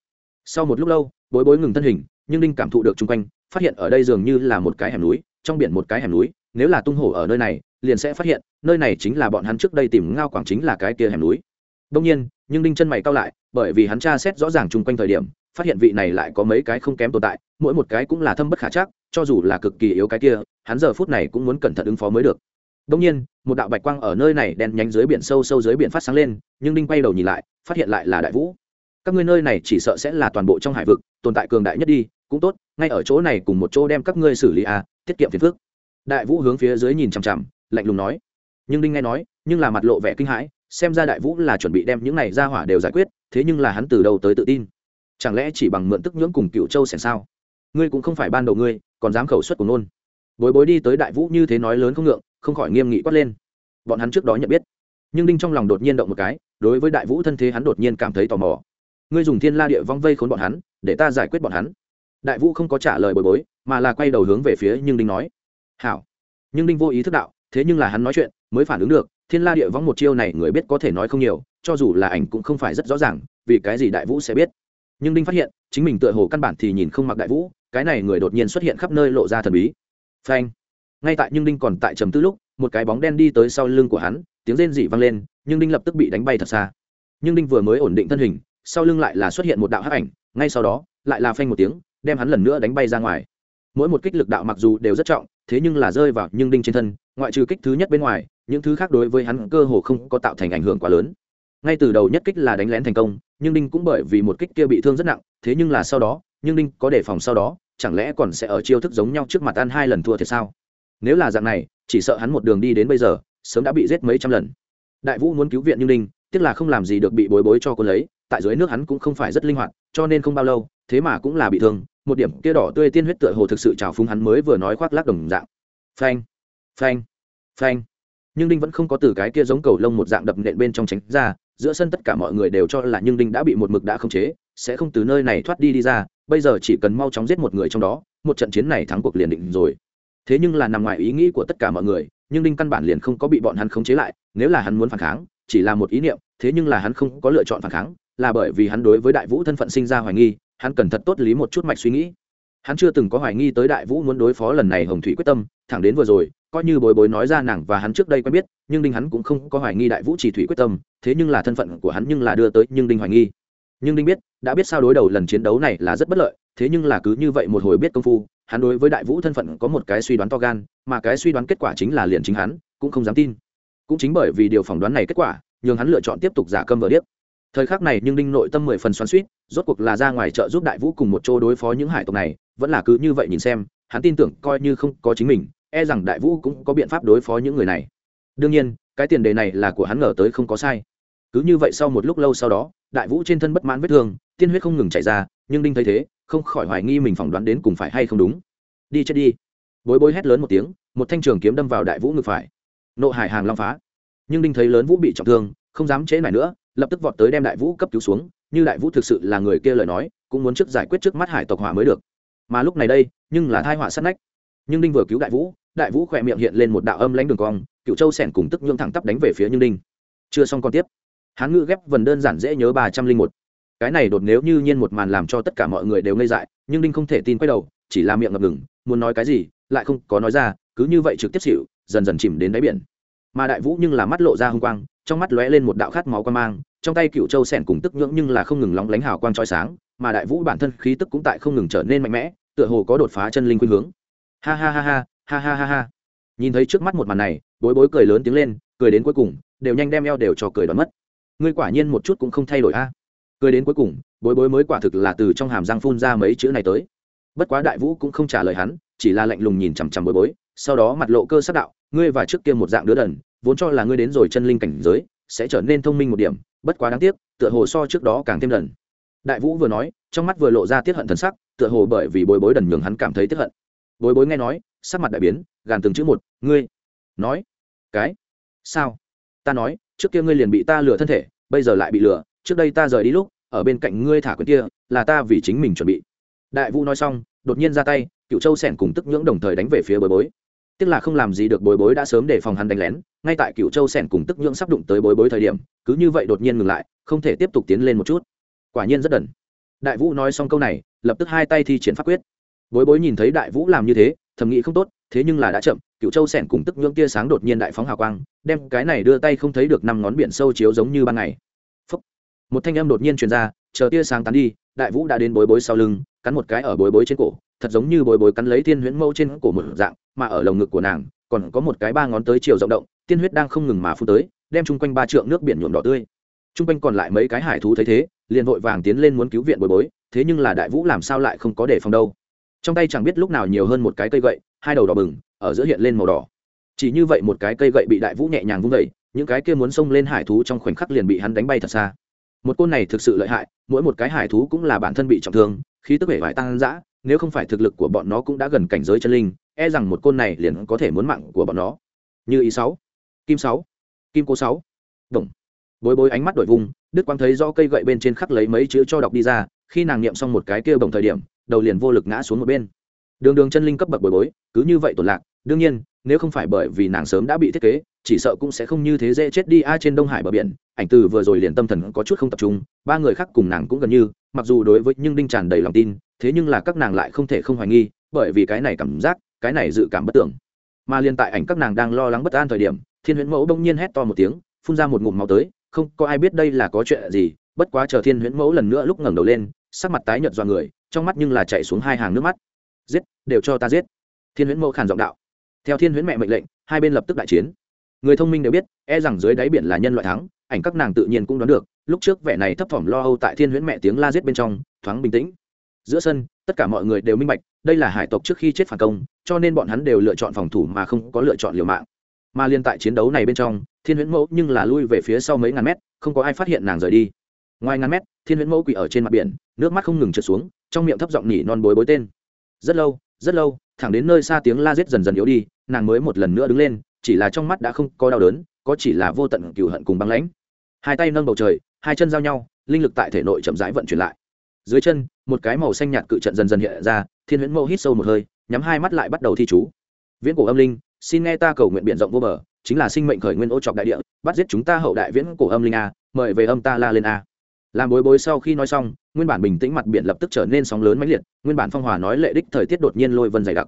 Sau một lúc lâu, bối bối ngừng thân hình, nhưng đinh cảm thụ được chung quanh, phát hiện ở đây dường như là một cái hẻm núi, trong biển một cái hẻm núi, nếu là tung hổ ở nơi này, liền sẽ phát hiện, nơi này chính là bọn hắn trước đây tìm ngao quảng chính là cái kia hẻm núi. Đông nhiên, nhưng đinh chân mày cao lại bởi vì hắn tra xét rõ ràng chung quanh thời điểm, phát hiện vị này lại có mấy cái không kém tồn tại, mỗi một cái cũng là thâm bất khả chắc, cho dù là cực kỳ yếu cái kia, hắn giờ phút này cũng muốn cẩn thận ứng phó mới được. Đông nhiên, một đạo bạch quang ở nơi này đen nhánh dưới biển sâu sâu dưới biển phát sáng lên, nhưng đinh quay đầu nhìn lại, phát hiện lại là đại vũ. Các ngươi nơi này chỉ sợ sẽ là toàn bộ trong hải vực, tồn tại cường đại nhất đi, cũng tốt, ngay ở chỗ này cùng một chỗ đem các ngươi xử lý à tiết kiệm phiền phức. Đại vũ hướng phía dưới nhìn chằm chằm, lạnh lùng nói. Nhưng đinh nghe nói, nhưng là mặt lộ vẻ kinh hãi xem ra đại vũ là chuẩn bị đem những này ra hỏa đều giải quyết, thế nhưng là hắn từ đầu tới tự tin? Chẳng lẽ chỉ bằng mượn tức nhưỡng cùng cựu châu xẻn sao? Ngươi cũng không phải ban đầu ngươi, còn dám khẩu suất của nôn. Bối bối đi tới đại vũ như thế nói lớn không ngượng, không khỏi nghiêm nghị quát lên. Bọn hắn trước đó nhận biết. Nhưng đinh trong lòng đột nhiên động một cái, đối với đại vũ thân thế hắn đột nhiên cảm thấy tò mò. Ngươi dùng thiên la địa vong vây khốn bọn hắn, để ta giải quyết bọn hắn. Đại vũ không có trả lời bồi bối, mà là quay đầu hướng về phía nhưng đinh nói. Hảo. Nhưng đinh vô ý thức đạo, thế nhưng là hắn nói chuyện, mới phản ứng được thiên la địa võng một chiêu này người biết có thể nói không nhiều, cho dù là ảnh cũng không phải rất rõ ràng, vì cái gì đại vũ sẽ biết. Nhưng đinh phát hiện, chính mình tựa hồ căn bản thì nhìn không mặc đại vũ, cái này người đột nhiên xuất hiện khắp nơi lộ ra thần bí. Phanh! Ngay tại nhưng đinh còn tại trầm tư lúc, một cái bóng đen đi tới sau lưng của hắn, tiếng rên rỉ vang lên, nhưng đinh lập tức bị đánh bay thật xa. Nhưng đinh vừa mới ổn định thân hình, sau lưng lại là xuất hiện một đạo hắc ảnh, ngay sau đó, lại là phanh một tiếng, đem hắn lần nữa đánh bay ra ngoài. Mỗi một kích lực đạo mặc dù đều rất trọng thế nhưng là rơi vào nhưng đinh trên thân, ngoại trừ kích thứ nhất bên ngoài, những thứ khác đối với hắn cơ hồ không có tạo thành ảnh hưởng quá lớn. Ngay từ đầu nhất kích là đánh lén thành công, nhưng đinh cũng bởi vì một kích kia bị thương rất nặng, thế nhưng là sau đó, nhưng đinh có đề phòng sau đó, chẳng lẽ còn sẽ ở chiêu thức giống nhau trước mặt ăn hai lần thua thì sao? Nếu là dạng này, chỉ sợ hắn một đường đi đến bây giờ, sớm đã bị giết mấy trăm lần. Đại vũ muốn cứu viện nhưng đinh, tiếc là không làm gì được bị bối bối cho cô lấy, tại dưới nước hắn cũng không phải rất linh hoạt, cho nên không bao lâu, thế mà cũng là bị thương một điểm kia đỏ tươi tiên huyết tựa hồ thực sự trào phúng hắn mới vừa nói khoác lác đồng dạng. Phanh phanh phanh. Nhưng đinh vẫn không có từ cái kia giống cầu lông một dạng đập nện bên trong tránh ra, giữa sân tất cả mọi người đều cho là nhưng đinh đã bị một mực đã khống chế, sẽ không từ nơi này thoát đi đi ra, bây giờ chỉ cần mau chóng giết một người trong đó, một trận chiến này thắng cuộc liền định rồi. Thế nhưng là nằm ngoài ý nghĩ của tất cả mọi người, nhưng đinh căn bản liền không có bị bọn hắn khống chế lại, nếu là hắn muốn phản kháng, chỉ là một ý niệm, thế nhưng là hắn không có lựa chọn phản kháng, là bởi vì hắn đối với đại vũ thân phận sinh ra hoài nghi hắn cần thật tốt lý một chút mạch suy nghĩ. Hắn chưa từng có hoài nghi tới đại vũ muốn đối phó lần này hồng thủy quyết tâm, thẳng đến vừa rồi, coi như bồi bối nói ra nàng và hắn trước đây quen biết, nhưng đinh hắn cũng không có hoài nghi đại vũ chỉ thủy quyết tâm, thế nhưng là thân phận của hắn nhưng là đưa tới, nhưng đinh hoài nghi. Nhưng đinh biết, đã biết sao đối đầu lần chiến đấu này là rất bất lợi, thế nhưng là cứ như vậy một hồi biết công phu, hắn đối với đại vũ thân phận có một cái suy đoán to gan, mà cái suy đoán kết quả chính là liền chính hắn, cũng không dám tin. Cũng chính bởi vì điều phỏng đoán này kết quả, nhường hắn lựa chọn tiếp tục giả câm vờ điếc thời khắc này nhưng đinh nội tâm mười phần xoắn suýt rốt cuộc là ra ngoài chợ giúp đại vũ cùng một chỗ đối phó những hải tộc này, vẫn là cứ như vậy nhìn xem, hắn tin tưởng coi như không có chính mình e rằng đại vũ cũng có biện pháp đối phó những người này. Đương nhiên, cái tiền đề này là của hắn ngờ tới không có sai. Cứ như vậy sau một lúc lâu sau đó, đại vũ trên thân bất mãn vết thương, tiên huyết không ngừng chảy ra, nhưng đinh thấy thế, không khỏi hoài nghi mình phỏng đoán đến cùng phải hay không đúng. Đi chết đi. Bối bối hét lớn một tiếng, một thanh trường kiếm đâm vào đại vũ ngực phải. Nộ hải hàng long phá. Nhưng đinh thấy lớn vũ bị trọng thương, không dám chế này nữa lập tức vọt tới đem đại vũ cấp cứu xuống, như đại vũ thực sự là người kia lời nói, cũng muốn trước giải quyết trước mắt hải tộc hỏa mới được. Mà lúc này đây, nhưng là thai họa sát nách. Nhưng đinh vừa cứu đại vũ đại vũ khỏe miệng hiện lên một đạo âm lãnh đường cong, cựu châu sẻn cùng tức nhương thẳng tắp đánh về phía nhưng đinh. Chưa xong còn tiếp. Hán ngữ ghép vần đơn giản dễ nhớ ba trăm linh một. Cái này đột nếu như nhiên một màn làm cho tất cả mọi người đều ngây dại, nhưng đinh không thể tin quay đầu, chỉ là miệng ngập ngừng, muốn nói cái gì, lại không có nói ra, cứ như vậy trực tiếp xịu dần dần chìm đến đáy biển. Mà đại vũ nhưng là mắt lộ ra hung quang trong mắt lóe lên một đạo khát máu quan mang, trong tay cựu châu sẻn cùng tức nhưỡng nhưng là không ngừng lóng lánh hào quang trói sáng, mà đại vũ bản thân khí tức cũng tại không ngừng trở nên mạnh mẽ, tựa hồ có đột phá chân linh khuynh hướng. Ha ha ha ha ha ha ha ha. Nhìn thấy trước mắt một màn này, bối bối cười lớn tiếng lên, cười đến cuối cùng, đều nhanh đem eo đều cho cười đoán mất. Ngươi quả nhiên một chút cũng không thay đổi a. Cười đến cuối cùng, bối bối mới quả thực là từ trong hàm răng phun ra mấy chữ này tới. Bất quá đại vũ cũng không trả lời hắn, chỉ là lạnh lùng nhìn chằm chằm bối bối, sau đó mặt lộ cơ sắc đạo, ngươi và trước kia một dạng đứa đần vốn cho là ngươi đến rồi chân linh cảnh giới, sẽ trở nên thông minh một điểm, bất quá đáng tiếc, tựa hồ so trước đó càng thêm đần đại vũ vừa nói, trong mắt vừa lộ ra tiết hận thần sắc, tựa hồ bởi vì bối bối đần nhường hắn cảm thấy tiết hận. Bối bối nghe nói, sắc mặt đại biến, gàn từng chữ một, ngươi nói, cái, sao? Ta nói, trước kia ngươi liền bị ta lừa thân thể, bây giờ lại bị lừa, trước đây ta rời đi lúc, ở bên cạnh ngươi thả quyển kia, là ta vì chính mình chuẩn bị. Đại vũ nói xong, đột nhiên ra tay cựu châu sẻn cùng tức nhưỡng đồng thời đánh về phía bối bối tức là không làm gì được bối bối đã sớm để phòng hắn đánh lén, ngay tại cựu châu sẻn cùng tức nhưỡng sắp đụng tới bối bối thời điểm, cứ như vậy đột nhiên ngừng lại, không thể tiếp tục tiến lên một chút. Quả nhiên rất đần. Đại vũ nói xong câu này, lập tức hai tay thi triển pháp quyết. Bối bối nhìn thấy đại vũ làm như thế, thầm nghĩ không tốt, thế nhưng là đã chậm cựu châu sẻn cùng tức nhưỡng tia sáng đột nhiên đại phóng hào quang, đem cái này đưa tay không thấy được năm ngón biển sâu chiếu giống như ban ngày. Phúc. một thanh âm đột nhiên truyền ra, chờ tia sáng tán đi, đại vũ đã đến bối bối sau lưng, cắn một cái ở bối bối trên cổ, thật giống như bối bối cắn lấy thiên huyễn mâu trên cổ một dạng mà ở lồng ngực của nàng, còn có một cái ba ngón tới chiều rộng động, tiên huyết đang không ngừng mà phun tới, đem chung quanh ba trượng nước biển nhuộm đỏ tươi. Chung quanh còn lại mấy cái hải thú thấy thế, liền vội vàng tiến lên muốn cứu viện bối bối, thế nhưng là đại vũ làm sao lại không có đề phòng đâu. Trong tay chẳng biết lúc nào nhiều hơn một cái cây gậy, hai đầu đỏ bừng, ở giữa hiện lên màu đỏ. Chỉ như vậy một cái cây gậy bị đại vũ nhẹ nhàng vung vẩy những cái kia muốn xông lên hải thú trong khoảnh khắc liền bị hắn đánh bay thật xa. Một côn này thực sự lợi hại, mỗi một cái hải thú cũng là bản thân bị trọng thương, khí tức vẻ vải tăng dã, nếu không phải thực lực của bọn nó cũng đã gần cảnh giới chân linh e rằng một côn này liền có thể muốn mạng của bọn nó. Như ý sáu, kim sáu, kim cô sáu. Đồng bối bối ánh mắt đổi vùng, đức quang thấy do cây gậy bên trên khắc lấy mấy chữ cho đọc đi ra, khi nàng niệm xong một cái kia bồng thời điểm, đầu liền vô lực ngã xuống một bên. Đường đường chân linh cấp bậc bồi bối, cứ như vậy tổn lạc, đương nhiên, nếu không phải bởi vì nàng sớm đã bị thiết kế, chỉ sợ cũng sẽ không như thế dễ chết đi a trên đông hải bờ biển. Ảnh từ vừa rồi liền tâm thần có chút không tập trung, ba người khác cùng nàng cũng gần như, mặc dù đối với nhưng đinh tràn đầy lòng tin, thế nhưng là các nàng lại không thể không hoài nghi, bởi vì cái này cảm giác cái này dự cảm bất tưởng. Mà liên tại ảnh các nàng đang lo lắng bất an thời điểm, thiên huyễn mẫu bỗng nhiên hét to một tiếng, phun ra một ngụm máu tới, không có ai biết đây là có chuyện gì, bất quá chờ thiên huyễn mẫu lần nữa lúc ngẩng đầu lên, sắc mặt tái nhợt do người, trong mắt nhưng là chạy xuống hai hàng nước mắt. Giết, đều cho ta giết. Thiên huyễn mẫu khàn giọng đạo. Theo thiên huyễn mẹ mệnh lệnh, hai bên lập tức đại chiến. Người thông minh đều biết e rằng dưới đáy biển là nhân loại thắng, ảnh các nàng tự nhiên cũng đoán được, lúc trước vẻ này thấp thỏm lo âu tại thiên huyễn mẹ tiếng la giết bên trong, thoáng bình tĩnh giữa sân, tất cả mọi người đều minh bạch, đây là hải tộc trước khi chết phản công, cho nên bọn hắn đều lựa chọn phòng thủ mà không có lựa chọn liều mạng. Mà liên tại chiến đấu này bên trong, thiên huyễn mẫu nhưng là lui về phía sau mấy ngàn mét, không có ai phát hiện nàng rời đi. Ngoài ngàn mét, thiên huyễn mẫu quỳ ở trên mặt biển, nước mắt không ngừng trượt xuống, trong miệng thấp giọng nhỉ non bối bối tên. Rất lâu rất lâu, thẳng đến nơi xa tiếng la rết dần dần yếu đi, nàng mới một lần nữa đứng lên, chỉ là trong mắt đã không có đau đớn, có chỉ là vô tận cừu hận cùng băng lãnh. Hai tay nâng bầu trời, hai chân giao nhau, linh lực tại thể nội chậm rãi vận chuyển lại dưới chân, một cái màu xanh nhạt cự trận dần dần hiện ra, thiên huyễn mẫu hít sâu một hơi, nhắm hai mắt lại bắt đầu thi chú. Viễn cổ âm linh, xin nghe ta cầu nguyện biển rộng vô bờ, chính là sinh mệnh khởi nguyên ô trọc đại địa, bắt giết chúng ta hậu đại viễn cổ âm linh a, mời về âm ta la lên a. Làm bối bối sau khi nói xong, nguyên bản bình tĩnh mặt biển lập tức trở nên sóng lớn mãnh liệt, nguyên bản phong hòa nói lệ đích thời tiết đột nhiên lôi vân dày đặc.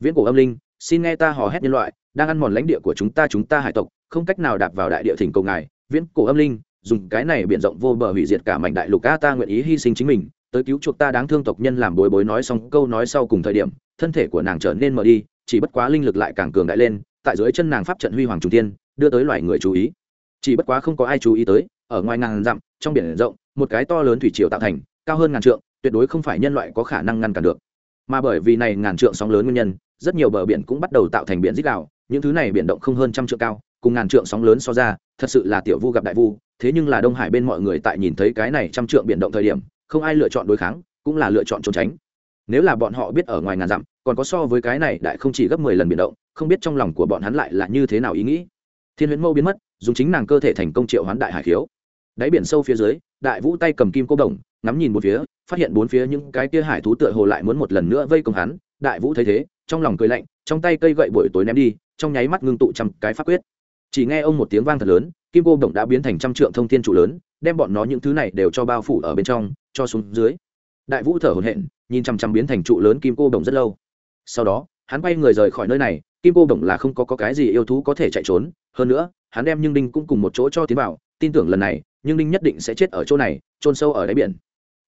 Viễn cổ âm linh, xin nghe ta hò hét nhân loại, đang ăn mòn lãnh địa của chúng ta chúng ta hải tộc, không cách nào đạp vào đại địa thỉnh cầu ngài. Viễn cổ âm linh, dùng cái này biển rộng vô bờ hủy diệt cả mảnh đại lục a, ta nguyện ý hy sinh chính mình tới cứu chuộc ta đáng thương tộc nhân làm bối bối nói xong câu nói sau cùng thời điểm, thân thể của nàng trở nên mờ đi, chỉ bất quá linh lực lại càng cường đại lên, tại dưới chân nàng pháp trận huy hoàng trung tiên đưa tới loài người chú ý. Chỉ bất quá không có ai chú ý tới, ở ngoài ngàn dặm, trong biển rộng, một cái to lớn thủy triều tạo thành, cao hơn ngàn trượng, tuyệt đối không phải nhân loại có khả năng ngăn cản được. Mà bởi vì này ngàn trượng sóng lớn nguyên nhân, rất nhiều bờ biển cũng bắt đầu tạo thành biển dích đạo những thứ này biển động không hơn trăm trượng cao, cùng ngàn trượng sóng lớn so ra, thật sự là tiểu vu gặp đại vu, thế nhưng là đông hải bên mọi người tại nhìn thấy cái này trăm trượng biển động thời điểm không ai lựa chọn đối kháng, cũng là lựa chọn trốn tránh. Nếu là bọn họ biết ở ngoài ngàn dặm, còn có so với cái này đại không chỉ gấp mười lần biển động, không biết trong lòng của bọn hắn lại là như thế nào ý nghĩ. Thiên huyễn mâu biến mất, dùng chính nàng cơ thể thành công triệu hoán đại hải khiếu. Đáy biển sâu phía dưới, đại vũ tay cầm kim cô đồng, ngắm nhìn một phía, phát hiện bốn phía những cái kia hải thú tựa hồ lại muốn một lần nữa vây công hắn. Đại vũ thấy thế, trong lòng cười lạnh, trong tay cây gậy buổi tối ném đi, trong nháy mắt ngưng tụ trăm cái pháp quyết. Chỉ nghe ông một tiếng vang thật lớn, kim cô đồng đã biến thành trăm trượng thông thiên trụ lớn, đem bọn nó những thứ này đều cho bao phủ ở bên trong cho xuống dưới. Đại vũ thở hổn hển nhìn chằm chằm biến thành trụ lớn kim cô đồng rất lâu. Sau đó hắn quay người rời khỏi nơi này kim cô đồng là không có, có cái gì yêu thú có thể chạy trốn. Hơn nữa hắn đem nhưng đinh cũng cùng một chỗ cho tiến vào. Tin tưởng lần này nhưng đinh nhất định sẽ chết ở chỗ này trôn sâu ở đáy biển.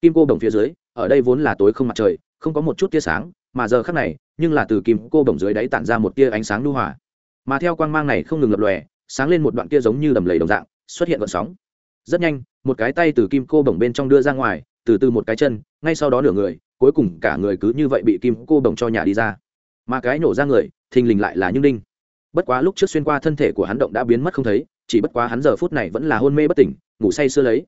Kim cô đồng phía dưới ở đây vốn là tối không mặt trời không có một chút tia sáng mà giờ khác này nhưng là từ kim cô đồng dưới đáy tản ra một tia ánh sáng lưu hỏa mà theo quang mang này không ngừng lập lòe sáng lên một đoạn kia giống như đầm lầy đồng dạng xuất hiện vận sóng. Rất nhanh một cái tay từ kim cô đồng bên trong đưa ra ngoài từ từ một cái chân, ngay sau đó nửa người, cuối cùng cả người cứ như vậy bị kim cô đồng cho nhà đi ra. Mà cái nổ ra người, thình lình lại là như đinh. Bất quá lúc trước xuyên qua thân thể của hắn động đã biến mất không thấy, chỉ bất quá hắn giờ phút này vẫn là hôn mê bất tỉnh, ngủ say sưa lấy.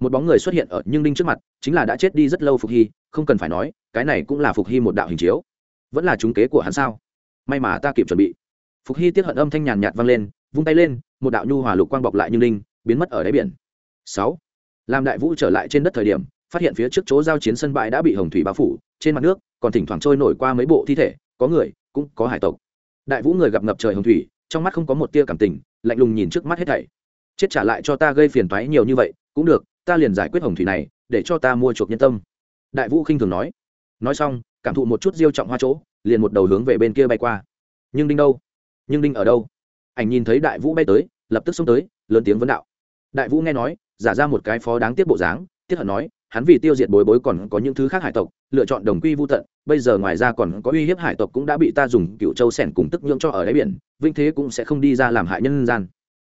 Một bóng người xuất hiện ở nhưng đinh trước mặt, chính là đã chết đi rất lâu phục hy, không cần phải nói, cái này cũng là phục hy một đạo hình chiếu. Vẫn là trúng kế của hắn sao? May mà ta kịp chuẩn bị. Phục hy tiếp hận âm thanh nhàn nhạt vang lên, vung tay lên, một đạo nhu hòa lục quang bọc lại như linh biến mất ở đáy biển. Sáu. Làm đại vũ trở lại trên đất thời điểm phát hiện phía trước chỗ giao chiến sân bãi đã bị hồng thủy bao phủ, trên mặt nước còn thỉnh thoảng trôi nổi qua mấy bộ thi thể, có người, cũng có hải tộc. Đại vũ người gặp ngập trời hồng thủy, trong mắt không có một tia cảm tình, lạnh lùng nhìn trước mắt hết thảy. Chết trả lại cho ta gây phiền toái nhiều như vậy, cũng được, ta liền giải quyết hồng thủy này, để cho ta mua chuộc nhân tâm. Đại vũ khinh thường nói. Nói xong, cảm thụ một chút diêu trọng hoa chỗ, liền một đầu hướng về bên kia bay qua. Nhưng đinh đâu? Nhưng đinh ở đâu? Ảnh nhìn thấy đại vũ bay tới, lập tức xông tới, lớn tiếng vấn đạo. Đại vũ nghe nói, giả ra một cái phó đáng tiếc bộ dáng, tiếc hận nói hắn vì tiêu diệt bối bối còn có những thứ khác hải tộc, lựa chọn đồng quy vô tận, bây giờ ngoài ra còn có uy hiếp hải tộc cũng đã bị ta dùng cựu châu sẻn cùng tức nhưỡng cho ở đáy biển vinh thế cũng sẽ không đi ra làm hại nhân gian.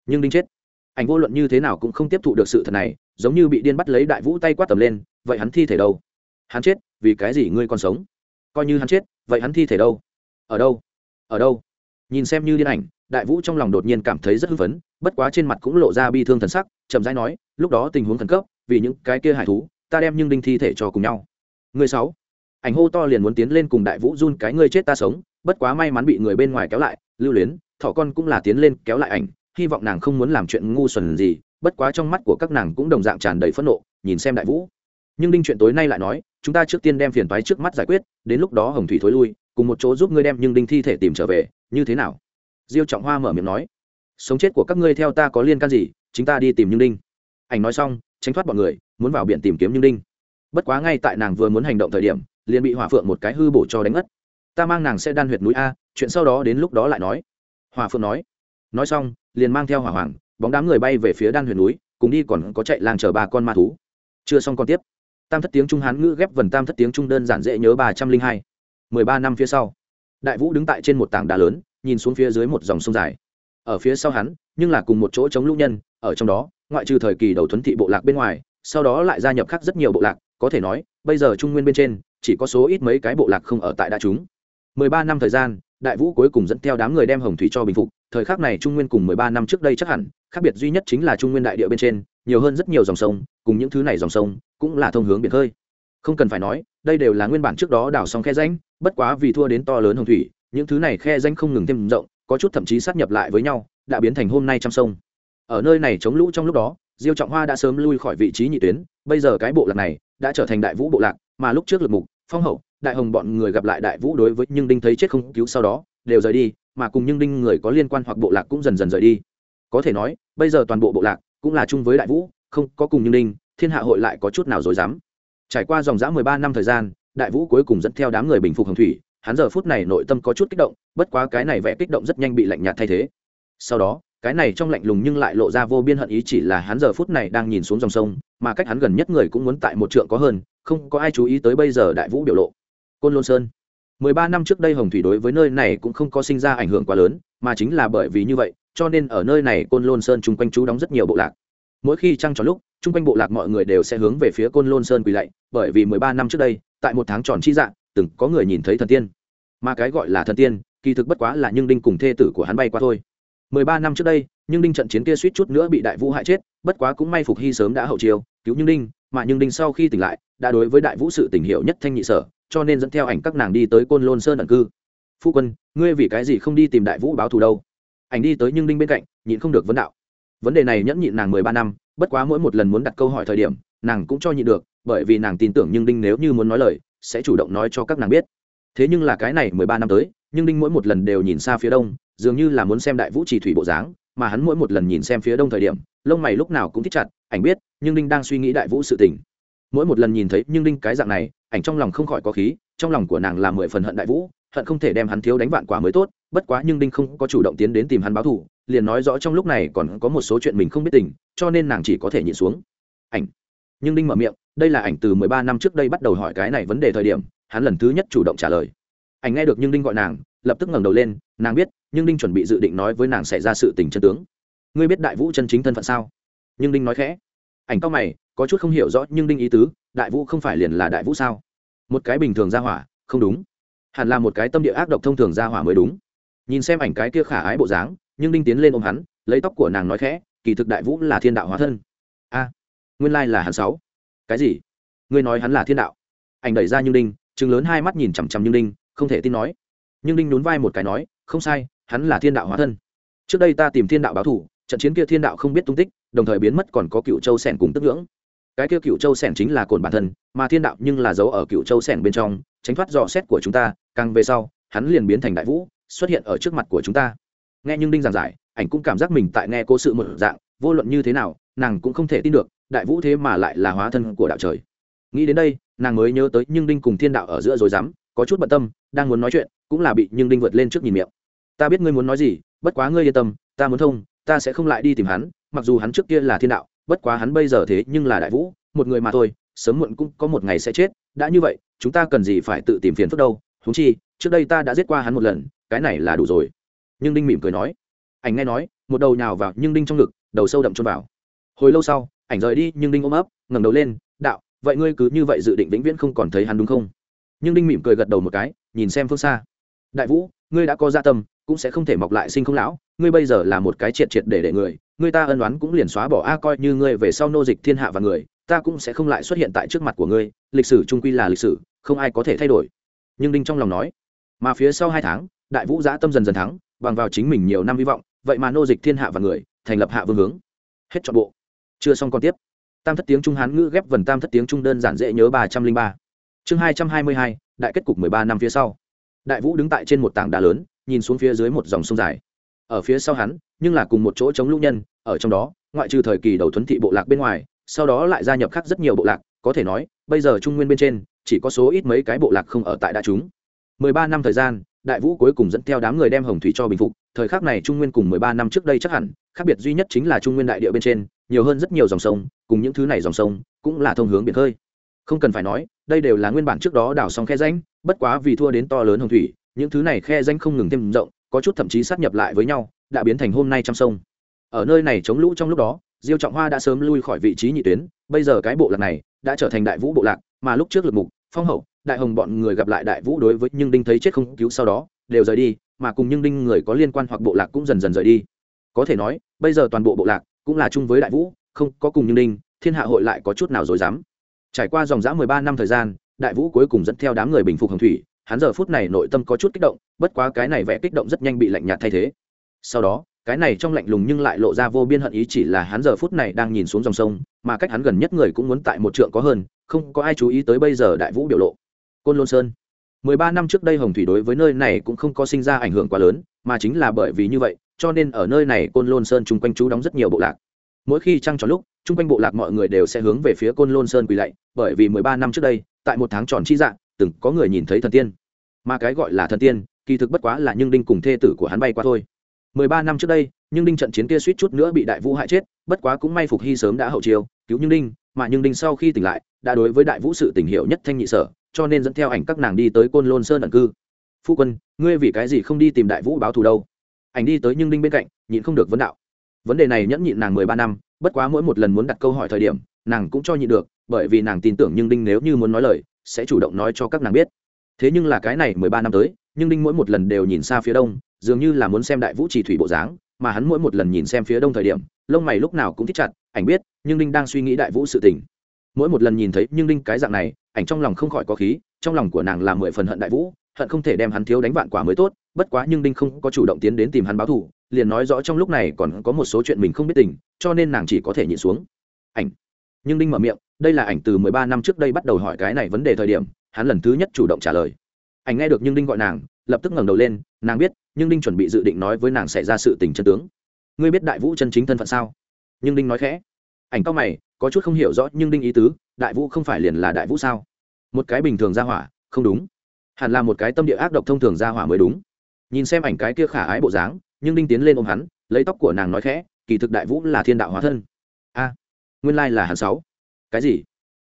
Nhưng đinh chết, ảnh vô luận như thế nào cũng không tiếp thụ được sự thật này, giống như bị điên bắt lấy đại vũ tay quát tầm lên, vậy hắn thi thể đâu? Hắn chết, vì cái gì ngươi còn sống? Coi như hắn chết, vậy hắn thi thể đâu? Ở đâu? Ở đâu? Nhìn xem như điên ảnh, đại vũ trong lòng đột nhiên cảm thấy rất hưng phấn, bất quá trên mặt cũng lộ ra bi thương thần sắc, chậm rãi nói, lúc đó tình huống khẩn cấp, vì những cái kia hải thú ta đem nhưng đinh thi thể cho cùng nhau. Người sáu. Ảnh hô to liền muốn tiến lên cùng đại vũ run cái ngươi chết ta sống, bất quá may mắn bị người bên ngoài kéo lại, lưu luyến thỏ con cũng là tiến lên kéo lại ảnh, hy vọng nàng không muốn làm chuyện ngu xuẩn gì, bất quá trong mắt của các nàng cũng đồng dạng tràn đầy phẫn nộ, nhìn xem đại vũ. Nhưng đinh chuyện tối nay lại nói, chúng ta trước tiên đem phiền toái trước mắt giải quyết, đến lúc đó hồng thủy thối lui, cùng một chỗ giúp ngươi đem nhưng đinh thi thể tìm trở về, như thế nào? Diêu trọng hoa mở miệng nói, sống chết của các ngươi theo ta có liên can gì chúng ta đi tìm nhưng đinh. Ảnh nói xong tránh thoát bọn người, muốn vào biển tìm kiếm nhưng đinh. Bất quá ngay tại nàng vừa muốn hành động thời điểm, liền bị hỏa phượng một cái hư bổ cho đánh ngất. Ta mang nàng sẽ đan huyệt núi a, chuyện sau đó đến lúc đó lại nói. Hỏa phượng nói. Nói xong, liền mang theo hỏa hoàng bóng đám người bay về phía đan huyệt núi, cùng đi còn có chạy làng chờ ba con ma thú. Chưa xong còn tiếp. Tam thất tiếng trung hán ngữ ghép vần tam thất tiếng trung đơn giản dễ nhớ ba trăm linh hai. Mười ba năm phía sau, đại vũ đứng tại trên một tảng đá lớn, nhìn xuống phía dưới một dòng sông dài ở phía sau hắn, nhưng là cùng một chỗ chống lũ nhân, ở trong đó, ngoại trừ thời kỳ đầu thuấn thị bộ lạc bên ngoài, sau đó lại gia nhập khác rất nhiều bộ lạc, có thể nói, bây giờ trung nguyên bên trên, chỉ có số ít mấy cái bộ lạc không ở tại đại chúng. Mười ba năm thời gian, đại vũ cuối cùng dẫn theo đám người đem hồng thủy cho bình phục, thời khắc này trung nguyên cùng mười ba năm trước đây chắc hẳn, khác biệt duy nhất chính là trung nguyên đại địa bên trên, nhiều hơn rất nhiều dòng sông, cùng những thứ này dòng sông, cũng là thông hướng biển khơi. Không cần phải nói, đây đều là nguyên bản trước đó đào xong khe danh bất quá vì thua đến to lớn hồng thủy, những thứ này khe danh không ngừng thêm rộng có chút thậm chí sát nhập lại với nhau, đã biến thành hôm nay trăm sông. Ở nơi này chống lũ trong lúc đó, diêu trọng hoa đã sớm lui khỏi vị trí nhị tuyến, bây giờ cái bộ lạc này đã trở thành đại vũ bộ lạc, mà lúc trước lực mục, phong hậu, đại hồng bọn người gặp lại đại vũ đối với nhưng đinh thấy chết không cứu sau đó, đều rời đi, mà cùng nhưng đinh người có liên quan hoặc bộ lạc cũng dần dần rời đi. Có thể nói, bây giờ toàn bộ bộ lạc cũng là chung với đại vũ, không có cùng nhưng đinh, thiên hạ hội lại có chút nào rồi dám trải qua dòng dã mười ba năm thời gian, đại vũ cuối cùng dẫn theo đám người bình phục hồng thủy hắn giờ phút này nội tâm có chút kích động, bất quá cái này vẻ kích động rất nhanh bị lạnh nhạt thay thế. Sau đó, cái này trong lạnh lùng nhưng lại lộ ra vô biên hận ý chỉ là hắn giờ phút này đang nhìn xuống dòng sông, mà cách hắn gần nhất người cũng muốn tại một trượng có hơn, không có ai chú ý tới bây giờ đại vũ biểu lộ. Côn lôn sơn. Mười ba năm trước đây hồng thủy đối với nơi này cũng không có sinh ra ảnh hưởng quá lớn, mà chính là bởi vì như vậy, cho nên ở nơi này côn lôn sơn chung quanh chú đóng rất nhiều bộ lạc. Mỗi khi trăng tròn lúc, chung quanh bộ lạc mọi người đều sẽ hướng về phía côn lôn sơn quỳ lạy, bởi vì mười ba năm trước đây, tại một tháng tròn chi dạng từng có người nhìn thấy thần tiên. Mà cái gọi là thần tiên, kỳ thực bất quá là nhưng đinh cùng thê tử của hắn bay qua thôi. Mười ba năm trước đây, nhưng đinh trận chiến kia suýt chút nữa bị đại vũ hại chết, bất quá cũng may phục hy sớm đã hậu chiêu, cứu nhưng đinh, mà nhưng đinh sau khi tỉnh lại, đã đối với đại vũ sự tình hiệu nhất thanh nhị sở, cho nên dẫn theo ảnh các nàng đi tới côn lôn sơn ẩn cư. Phu quân, ngươi vì cái gì không đi tìm đại vũ báo thù đâu? Ảnh đi tới nhưng đinh bên cạnh, nhịn không được vấn đạo. Vấn đề này nhẫn nhịn nàng mười ba năm, bất quá mỗi một lần muốn đặt câu hỏi thời điểm, nàng cũng cho nhịn được, bởi vì nàng tin tưởng nhưng đinh nếu như muốn nói lời sẽ chủ động nói cho các nàng biết. Thế nhưng là cái này mười ba năm tới, nhưng đinh mỗi một lần đều nhìn xa phía đông, dường như là muốn xem đại vũ trì thủy bộ dáng, mà hắn mỗi một lần nhìn xem phía đông thời điểm, lông mày lúc nào cũng thích chặt, ảnh biết, nhưng đinh đang suy nghĩ đại vũ sự tình. Mỗi một lần nhìn thấy nhưng đinh cái dạng này, ảnh trong lòng không khỏi có khí, trong lòng của nàng là mười phần hận đại vũ, hận không thể đem hắn thiếu đánh vạn quả mới tốt, bất quá nhưng đinh không có chủ động tiến đến tìm hắn báo thù, liền nói rõ trong lúc này còn có một số chuyện mình không biết tình, cho nên nàng chỉ có thể nhịn xuống. Ảnh. Nhưng đinh mở miệng đây là ảnh từ mười ba năm trước đây bắt đầu hỏi cái này vấn đề thời điểm, hắn lần thứ nhất chủ động trả lời. Ảnh nghe được nhưng đinh gọi nàng, lập tức ngẩng đầu lên, nàng biết, nhưng đinh chuẩn bị dự định nói với nàng xảy ra sự tình chân tướng. Ngươi biết đại vũ chân chính thân phận sao? Nhưng đinh nói khẽ. Ảnh cao mày, có chút không hiểu rõ nhưng đinh ý tứ, đại vũ không phải liền là đại vũ sao? Một cái bình thường ra hỏa, không đúng. Hẳn là một cái tâm địa ác độc thông thường ra hỏa mới đúng. Nhìn xem ảnh cái kia khả ái bộ dáng, nhưng đinh tiến lên ôm hắn, lấy tóc của nàng nói khẽ, kỳ thực đại vũ là thiên đạo hóa thân. A, nguyên lai là hắn sáu cái gì? Ngươi nói hắn là thiên đạo. Ảnh đẩy ra nhưng đinh chừng lớn hai mắt nhìn chằm chằm nhưng đinh, không thể tin nói. Nhưng đinh nhún vai một cái nói, không sai, hắn là thiên đạo hóa thân. Trước đây ta tìm thiên đạo báo thủ, trận chiến kia thiên đạo không biết tung tích, đồng thời biến mất còn có cựu châu sẻn cùng tức ngưỡng. Cái kia cựu châu sẻn chính là cồn bản thân, mà thiên đạo nhưng là giấu ở cựu châu sẻn bên trong, tránh thoát dò xét của chúng ta, càng về sau, hắn liền biến thành đại vũ, xuất hiện ở trước mặt của chúng ta. Nghe nhưng đinh giảng giải, ảnh cũng cảm giác mình tại nghe cố sự một dạng, vô luận như thế nào nàng cũng không thể tin được, đại vũ thế mà lại là hóa thân của đạo trời. Nghĩ đến đây, nàng mới nhớ tới nhưng đinh cùng thiên đạo ở giữa rồi dám có chút bận tâm, đang muốn nói chuyện, cũng là bị nhưng đinh vượt lên trước nhìn miệng. Ta biết ngươi muốn nói gì, bất quá ngươi yên tâm, ta muốn thông, ta sẽ không lại đi tìm hắn, mặc dù hắn trước kia là thiên đạo, bất quá hắn bây giờ thế nhưng là đại vũ, một người mà thôi, sớm muộn cũng có một ngày sẽ chết, đã như vậy, chúng ta cần gì phải tự tìm phiền phức đâu húng chi, trước đây ta đã giết qua hắn một lần, cái này là đủ rồi. Nhưng đinh mỉm cười nói. Ảnh nghe nói, một đầu nhào vào nhưng đinh trong ngực, đầu sâu đậm trôn vào hồi lâu sau, ảnh rời đi, nhưng đinh ôm ấp, ngẩng đầu lên, đạo, vậy ngươi cứ như vậy dự định vĩnh viễn không còn thấy hắn đúng không? Nhưng đinh mỉm cười gật đầu một cái, nhìn xem phương xa. Đại vũ, ngươi đã có gia tâm, cũng sẽ không thể mọc lại sinh không lão, ngươi bây giờ là một cái triệt triệt để để người, ngươi ta ân đoán cũng liền xóa bỏ a, coi như ngươi về sau nô dịch thiên hạ và người, ta cũng sẽ không lại xuất hiện tại trước mặt của ngươi, lịch sử trung quy là lịch sử, không ai có thể thay đổi. Nhưng đinh trong lòng nói, mà phía sau hai tháng, đại vũ giã tâm dần dần thắng, bằng vào chính mình nhiều năm hy vọng, vậy mà nô dịch thiên hạ và người, thành lập hạ vương hướng. Hết chọn bộ chưa xong còn tiếp. Tam thất tiếng trung hán ngữ ghép vần tam thất tiếng trung đơn giản dễ nhớ ba trăm linh ba. Chương hai trăm hai mươi hai, đại kết cục mười ba năm phía sau. Đại vũ đứng tại trên một tảng đá lớn, nhìn xuống phía dưới một dòng sông dài. Ở phía sau hắn, nhưng là cùng một chỗ chống lũ nhân, ở trong đó, ngoại trừ thời kỳ đầu thuấn thị bộ lạc bên ngoài, sau đó lại gia nhập khác rất nhiều bộ lạc, có thể nói, bây giờ trung nguyên bên trên, chỉ có số ít mấy cái bộ lạc không ở tại đại chúng. Mười ba năm thời gian, đại vũ cuối cùng dẫn theo đám người đem hồng thủy cho bình phục, thời khắc này trung nguyên cùng mười ba năm trước đây chắc hẳn, khác biệt duy nhất chính là trung nguyên đại địa bên trên nhiều hơn rất nhiều dòng sông, cùng những thứ này dòng sông cũng là thông hướng biển khơi. Không cần phải nói, đây đều là nguyên bản trước đó đào xong khe danh bất quá vì thua đến to lớn hồng thủy, những thứ này khe danh không ngừng thêm rộng, có chút thậm chí sát nhập lại với nhau, đã biến thành hôm nay trăm sông. Ở nơi này chống lũ trong lúc đó, diêu trọng hoa đã sớm lui khỏi vị trí nhị tuyến, bây giờ cái bộ lạc này đã trở thành đại vũ bộ lạc, mà lúc trước lực mục, phong hậu, đại hồng bọn người gặp lại đại vũ đối với nhưng đinh thấy chết không cứu sau đó, đều rời đi, mà cùng nhưng đinh người có liên quan hoặc bộ lạc cũng dần dần rời đi. Có thể nói, bây giờ toàn bộ bộ lạc cũng là chung với đại vũ không có cùng như ninh, thiên hạ hội lại có chút nào dối dám. Trải qua dòng dã mười ba năm thời gian đại vũ cuối cùng dẫn theo đám người bình phục hồng thủy hắn giờ phút này nội tâm có chút kích động bất quá cái này vẽ kích động rất nhanh bị lạnh nhạt thay thế. Sau đó cái này trong lạnh lùng nhưng lại lộ ra vô biên hận ý chỉ là hắn giờ phút này đang nhìn xuống dòng sông mà cách hắn gần nhất người cũng muốn tại một trượng có hơn không có ai chú ý tới bây giờ đại vũ biểu lộ. Côn lôn sơn mười ba năm trước đây hồng thủy đối với nơi này cũng không có sinh ra ảnh hưởng quá lớn, mà chính là bởi vì như vậy, cho nên ở nơi này côn lôn sơn chung quanh chú đóng rất nhiều bộ lạc. Mỗi khi trăng tròn lúc, chung quanh bộ lạc mọi người đều sẽ hướng về phía côn lôn sơn quỳ lạy, bởi vì mười ba năm trước đây, tại một tháng tròn chi dạng, từng có người nhìn thấy thần tiên. Mà cái gọi là thần tiên, kỳ thực bất quá là nhưng đinh cùng thê tử của hắn bay qua thôi. Mười ba năm trước đây nhưng đinh trận chiến kia suýt chút nữa bị đại vũ hại chết, bất quá cũng may phục hy sớm đã hậu chiêu, cứu nhưng đinh, mà nhưng đinh sau khi tỉnh lại, đã đối với đại vũ sự tình hiệu nhất thanh nhị sở cho nên dẫn theo ảnh các nàng đi tới côn lôn sơn ẩn cư. Phu quân, ngươi vì cái gì không đi tìm đại vũ báo thù đâu? Ảnh đi tới nhưng đinh bên cạnh, nhịn không được vấn đạo. Vấn đề này nhẫn nhịn nàng mười ba năm, bất quá mỗi một lần muốn đặt câu hỏi thời điểm, nàng cũng cho nhịn được, bởi vì nàng tin tưởng nhưng đinh nếu như muốn nói lời, sẽ chủ động nói cho các nàng biết. Thế nhưng là cái này mười ba năm tới, nhưng đinh mỗi một lần đều nhìn xa phía đông, dường như là muốn xem đại vũ trì thủy bộ dáng, mà hắn mỗi một lần nhìn xem phía đông thời điểm, lông mày lúc nào cũng thích chặt, ảnh biết, nhưng đinh đang suy nghĩ đại vũ sự tình mỗi một lần nhìn thấy nhưng đinh cái dạng này, ảnh trong lòng không khỏi có khí, trong lòng của nàng là mười phần hận đại vũ, hận không thể đem hắn thiếu đánh vạn quả mới tốt, bất quá nhưng đinh không có chủ động tiến đến tìm hắn báo thù, liền nói rõ trong lúc này còn có một số chuyện mình không biết tình, cho nên nàng chỉ có thể nhịn xuống. Ảnh. Nhưng đinh mở miệng, đây là ảnh từ mười ba năm trước đây bắt đầu hỏi cái này vấn đề thời điểm, hắn lần thứ nhất chủ động trả lời. Ảnh nghe được nhưng đinh gọi nàng, lập tức ngẩng đầu lên, nàng biết, nhưng đinh chuẩn bị dự định nói với nàng xảy ra sự tình chân tướng. Ngươi biết đại vũ chân chính thân phận sao? Nhưng đinh nói khẽ ảnh cao mày, có chút không hiểu rõ nhưng đinh ý tứ, đại vũ không phải liền là đại vũ sao? Một cái bình thường ra hỏa, không đúng. Hẳn là một cái tâm địa ác độc thông thường ra hỏa mới đúng. Nhìn xem ảnh cái kia khả ái bộ dáng, nhưng đinh tiến lên ôm hắn, lấy tóc của nàng nói khẽ, kỳ thực đại vũ là thiên đạo hóa thân. A, nguyên lai là hắn sáu. Cái gì?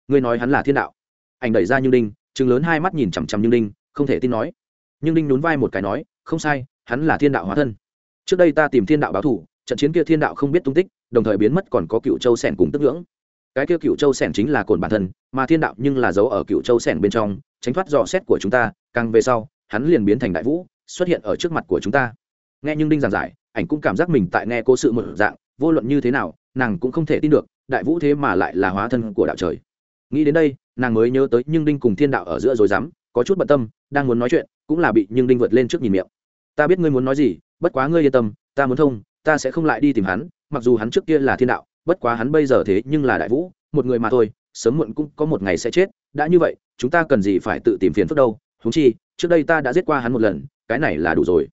Ngươi nói hắn là thiên đạo? Ảnh đẩy ra nhưng đinh chừng lớn hai mắt nhìn chằm chằm nhưng đinh, không thể tin nói. Nhưng đinh nhún vai một cái nói, không sai, hắn là thiên đạo hóa thân. Trước đây ta tìm thiên đạo báo thủ, trận chiến kia thiên đạo không biết tung tích đồng thời biến mất còn có cựu châu sẻn cùng tức ngưỡng. Cái kia cựu châu sẻn chính là cồn bản thân, mà thiên đạo nhưng là giấu ở cựu châu sẻn bên trong, tránh thoát dò xét của chúng ta, càng về sau, hắn liền biến thành đại vũ, xuất hiện ở trước mặt của chúng ta. Nghe nhưng đinh giảng giải, ảnh cũng cảm giác mình tại nghe cố sự một dạng, vô luận như thế nào, nàng cũng không thể tin được, đại vũ thế mà lại là hóa thân của đạo trời. Nghĩ đến đây, nàng mới nhớ tới nhưng đinh cùng thiên đạo ở giữa rồi dám có chút bận tâm, đang muốn nói chuyện, cũng là bị nhưng đinh vượt lên trước nhìn miệng. Ta biết ngươi muốn nói gì, bất quá ngươi yên tâm, ta muốn thông ta sẽ không lại đi tìm hắn, mặc dù hắn trước kia là thiên đạo, bất quá hắn bây giờ thế nhưng là đại vũ, một người mà thôi, sớm muộn cũng có một ngày sẽ chết, đã như vậy, chúng ta cần gì phải tự tìm phiền phức đâu húng chi, trước đây ta đã giết qua hắn một lần, cái này là đủ rồi.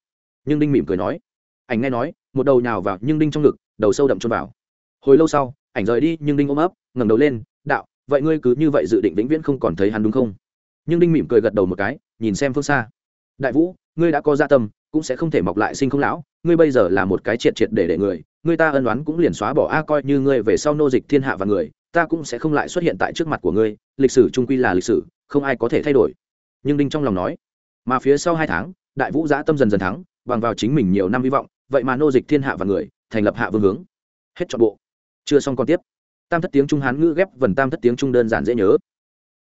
Nhưng đinh mỉm cười nói, ảnh nghe nói, một đầu nhào vào nhưng đinh trong ngực, đầu sâu đậm trôn vào. Hồi lâu sau, ảnh rời đi nhưng đinh ôm ấp, ngẩng đầu lên, đạo, vậy ngươi cứ như vậy dự định vĩnh viễn không còn thấy hắn đúng không? Nhưng đinh mỉm cười gật đầu một cái, nhìn xem phương xa. Đại vũ, ngươi đã có gia tâm cũng sẽ không thể mọc lại sinh không lão. Ngươi bây giờ là một cái triệt triệt để để người, ngươi ta ân oán cũng liền xóa bỏ a, coi như ngươi về sau nô dịch thiên hạ và người, ta cũng sẽ không lại xuất hiện tại trước mặt của ngươi. Lịch sử trung quy là lịch sử, không ai có thể thay đổi. Nhưng đinh trong lòng nói, mà phía sau hai tháng, đại vũ giã tâm dần dần thắng, bằng vào chính mình nhiều năm hy vọng, vậy mà nô dịch thiên hạ và người, thành lập hạ vương hướng. Hết chọn bộ. Chưa xong còn tiếp. Tam thất tiếng trung hán ngữ ghép vần tam thất tiếng trung đơn giản dễ nhớ.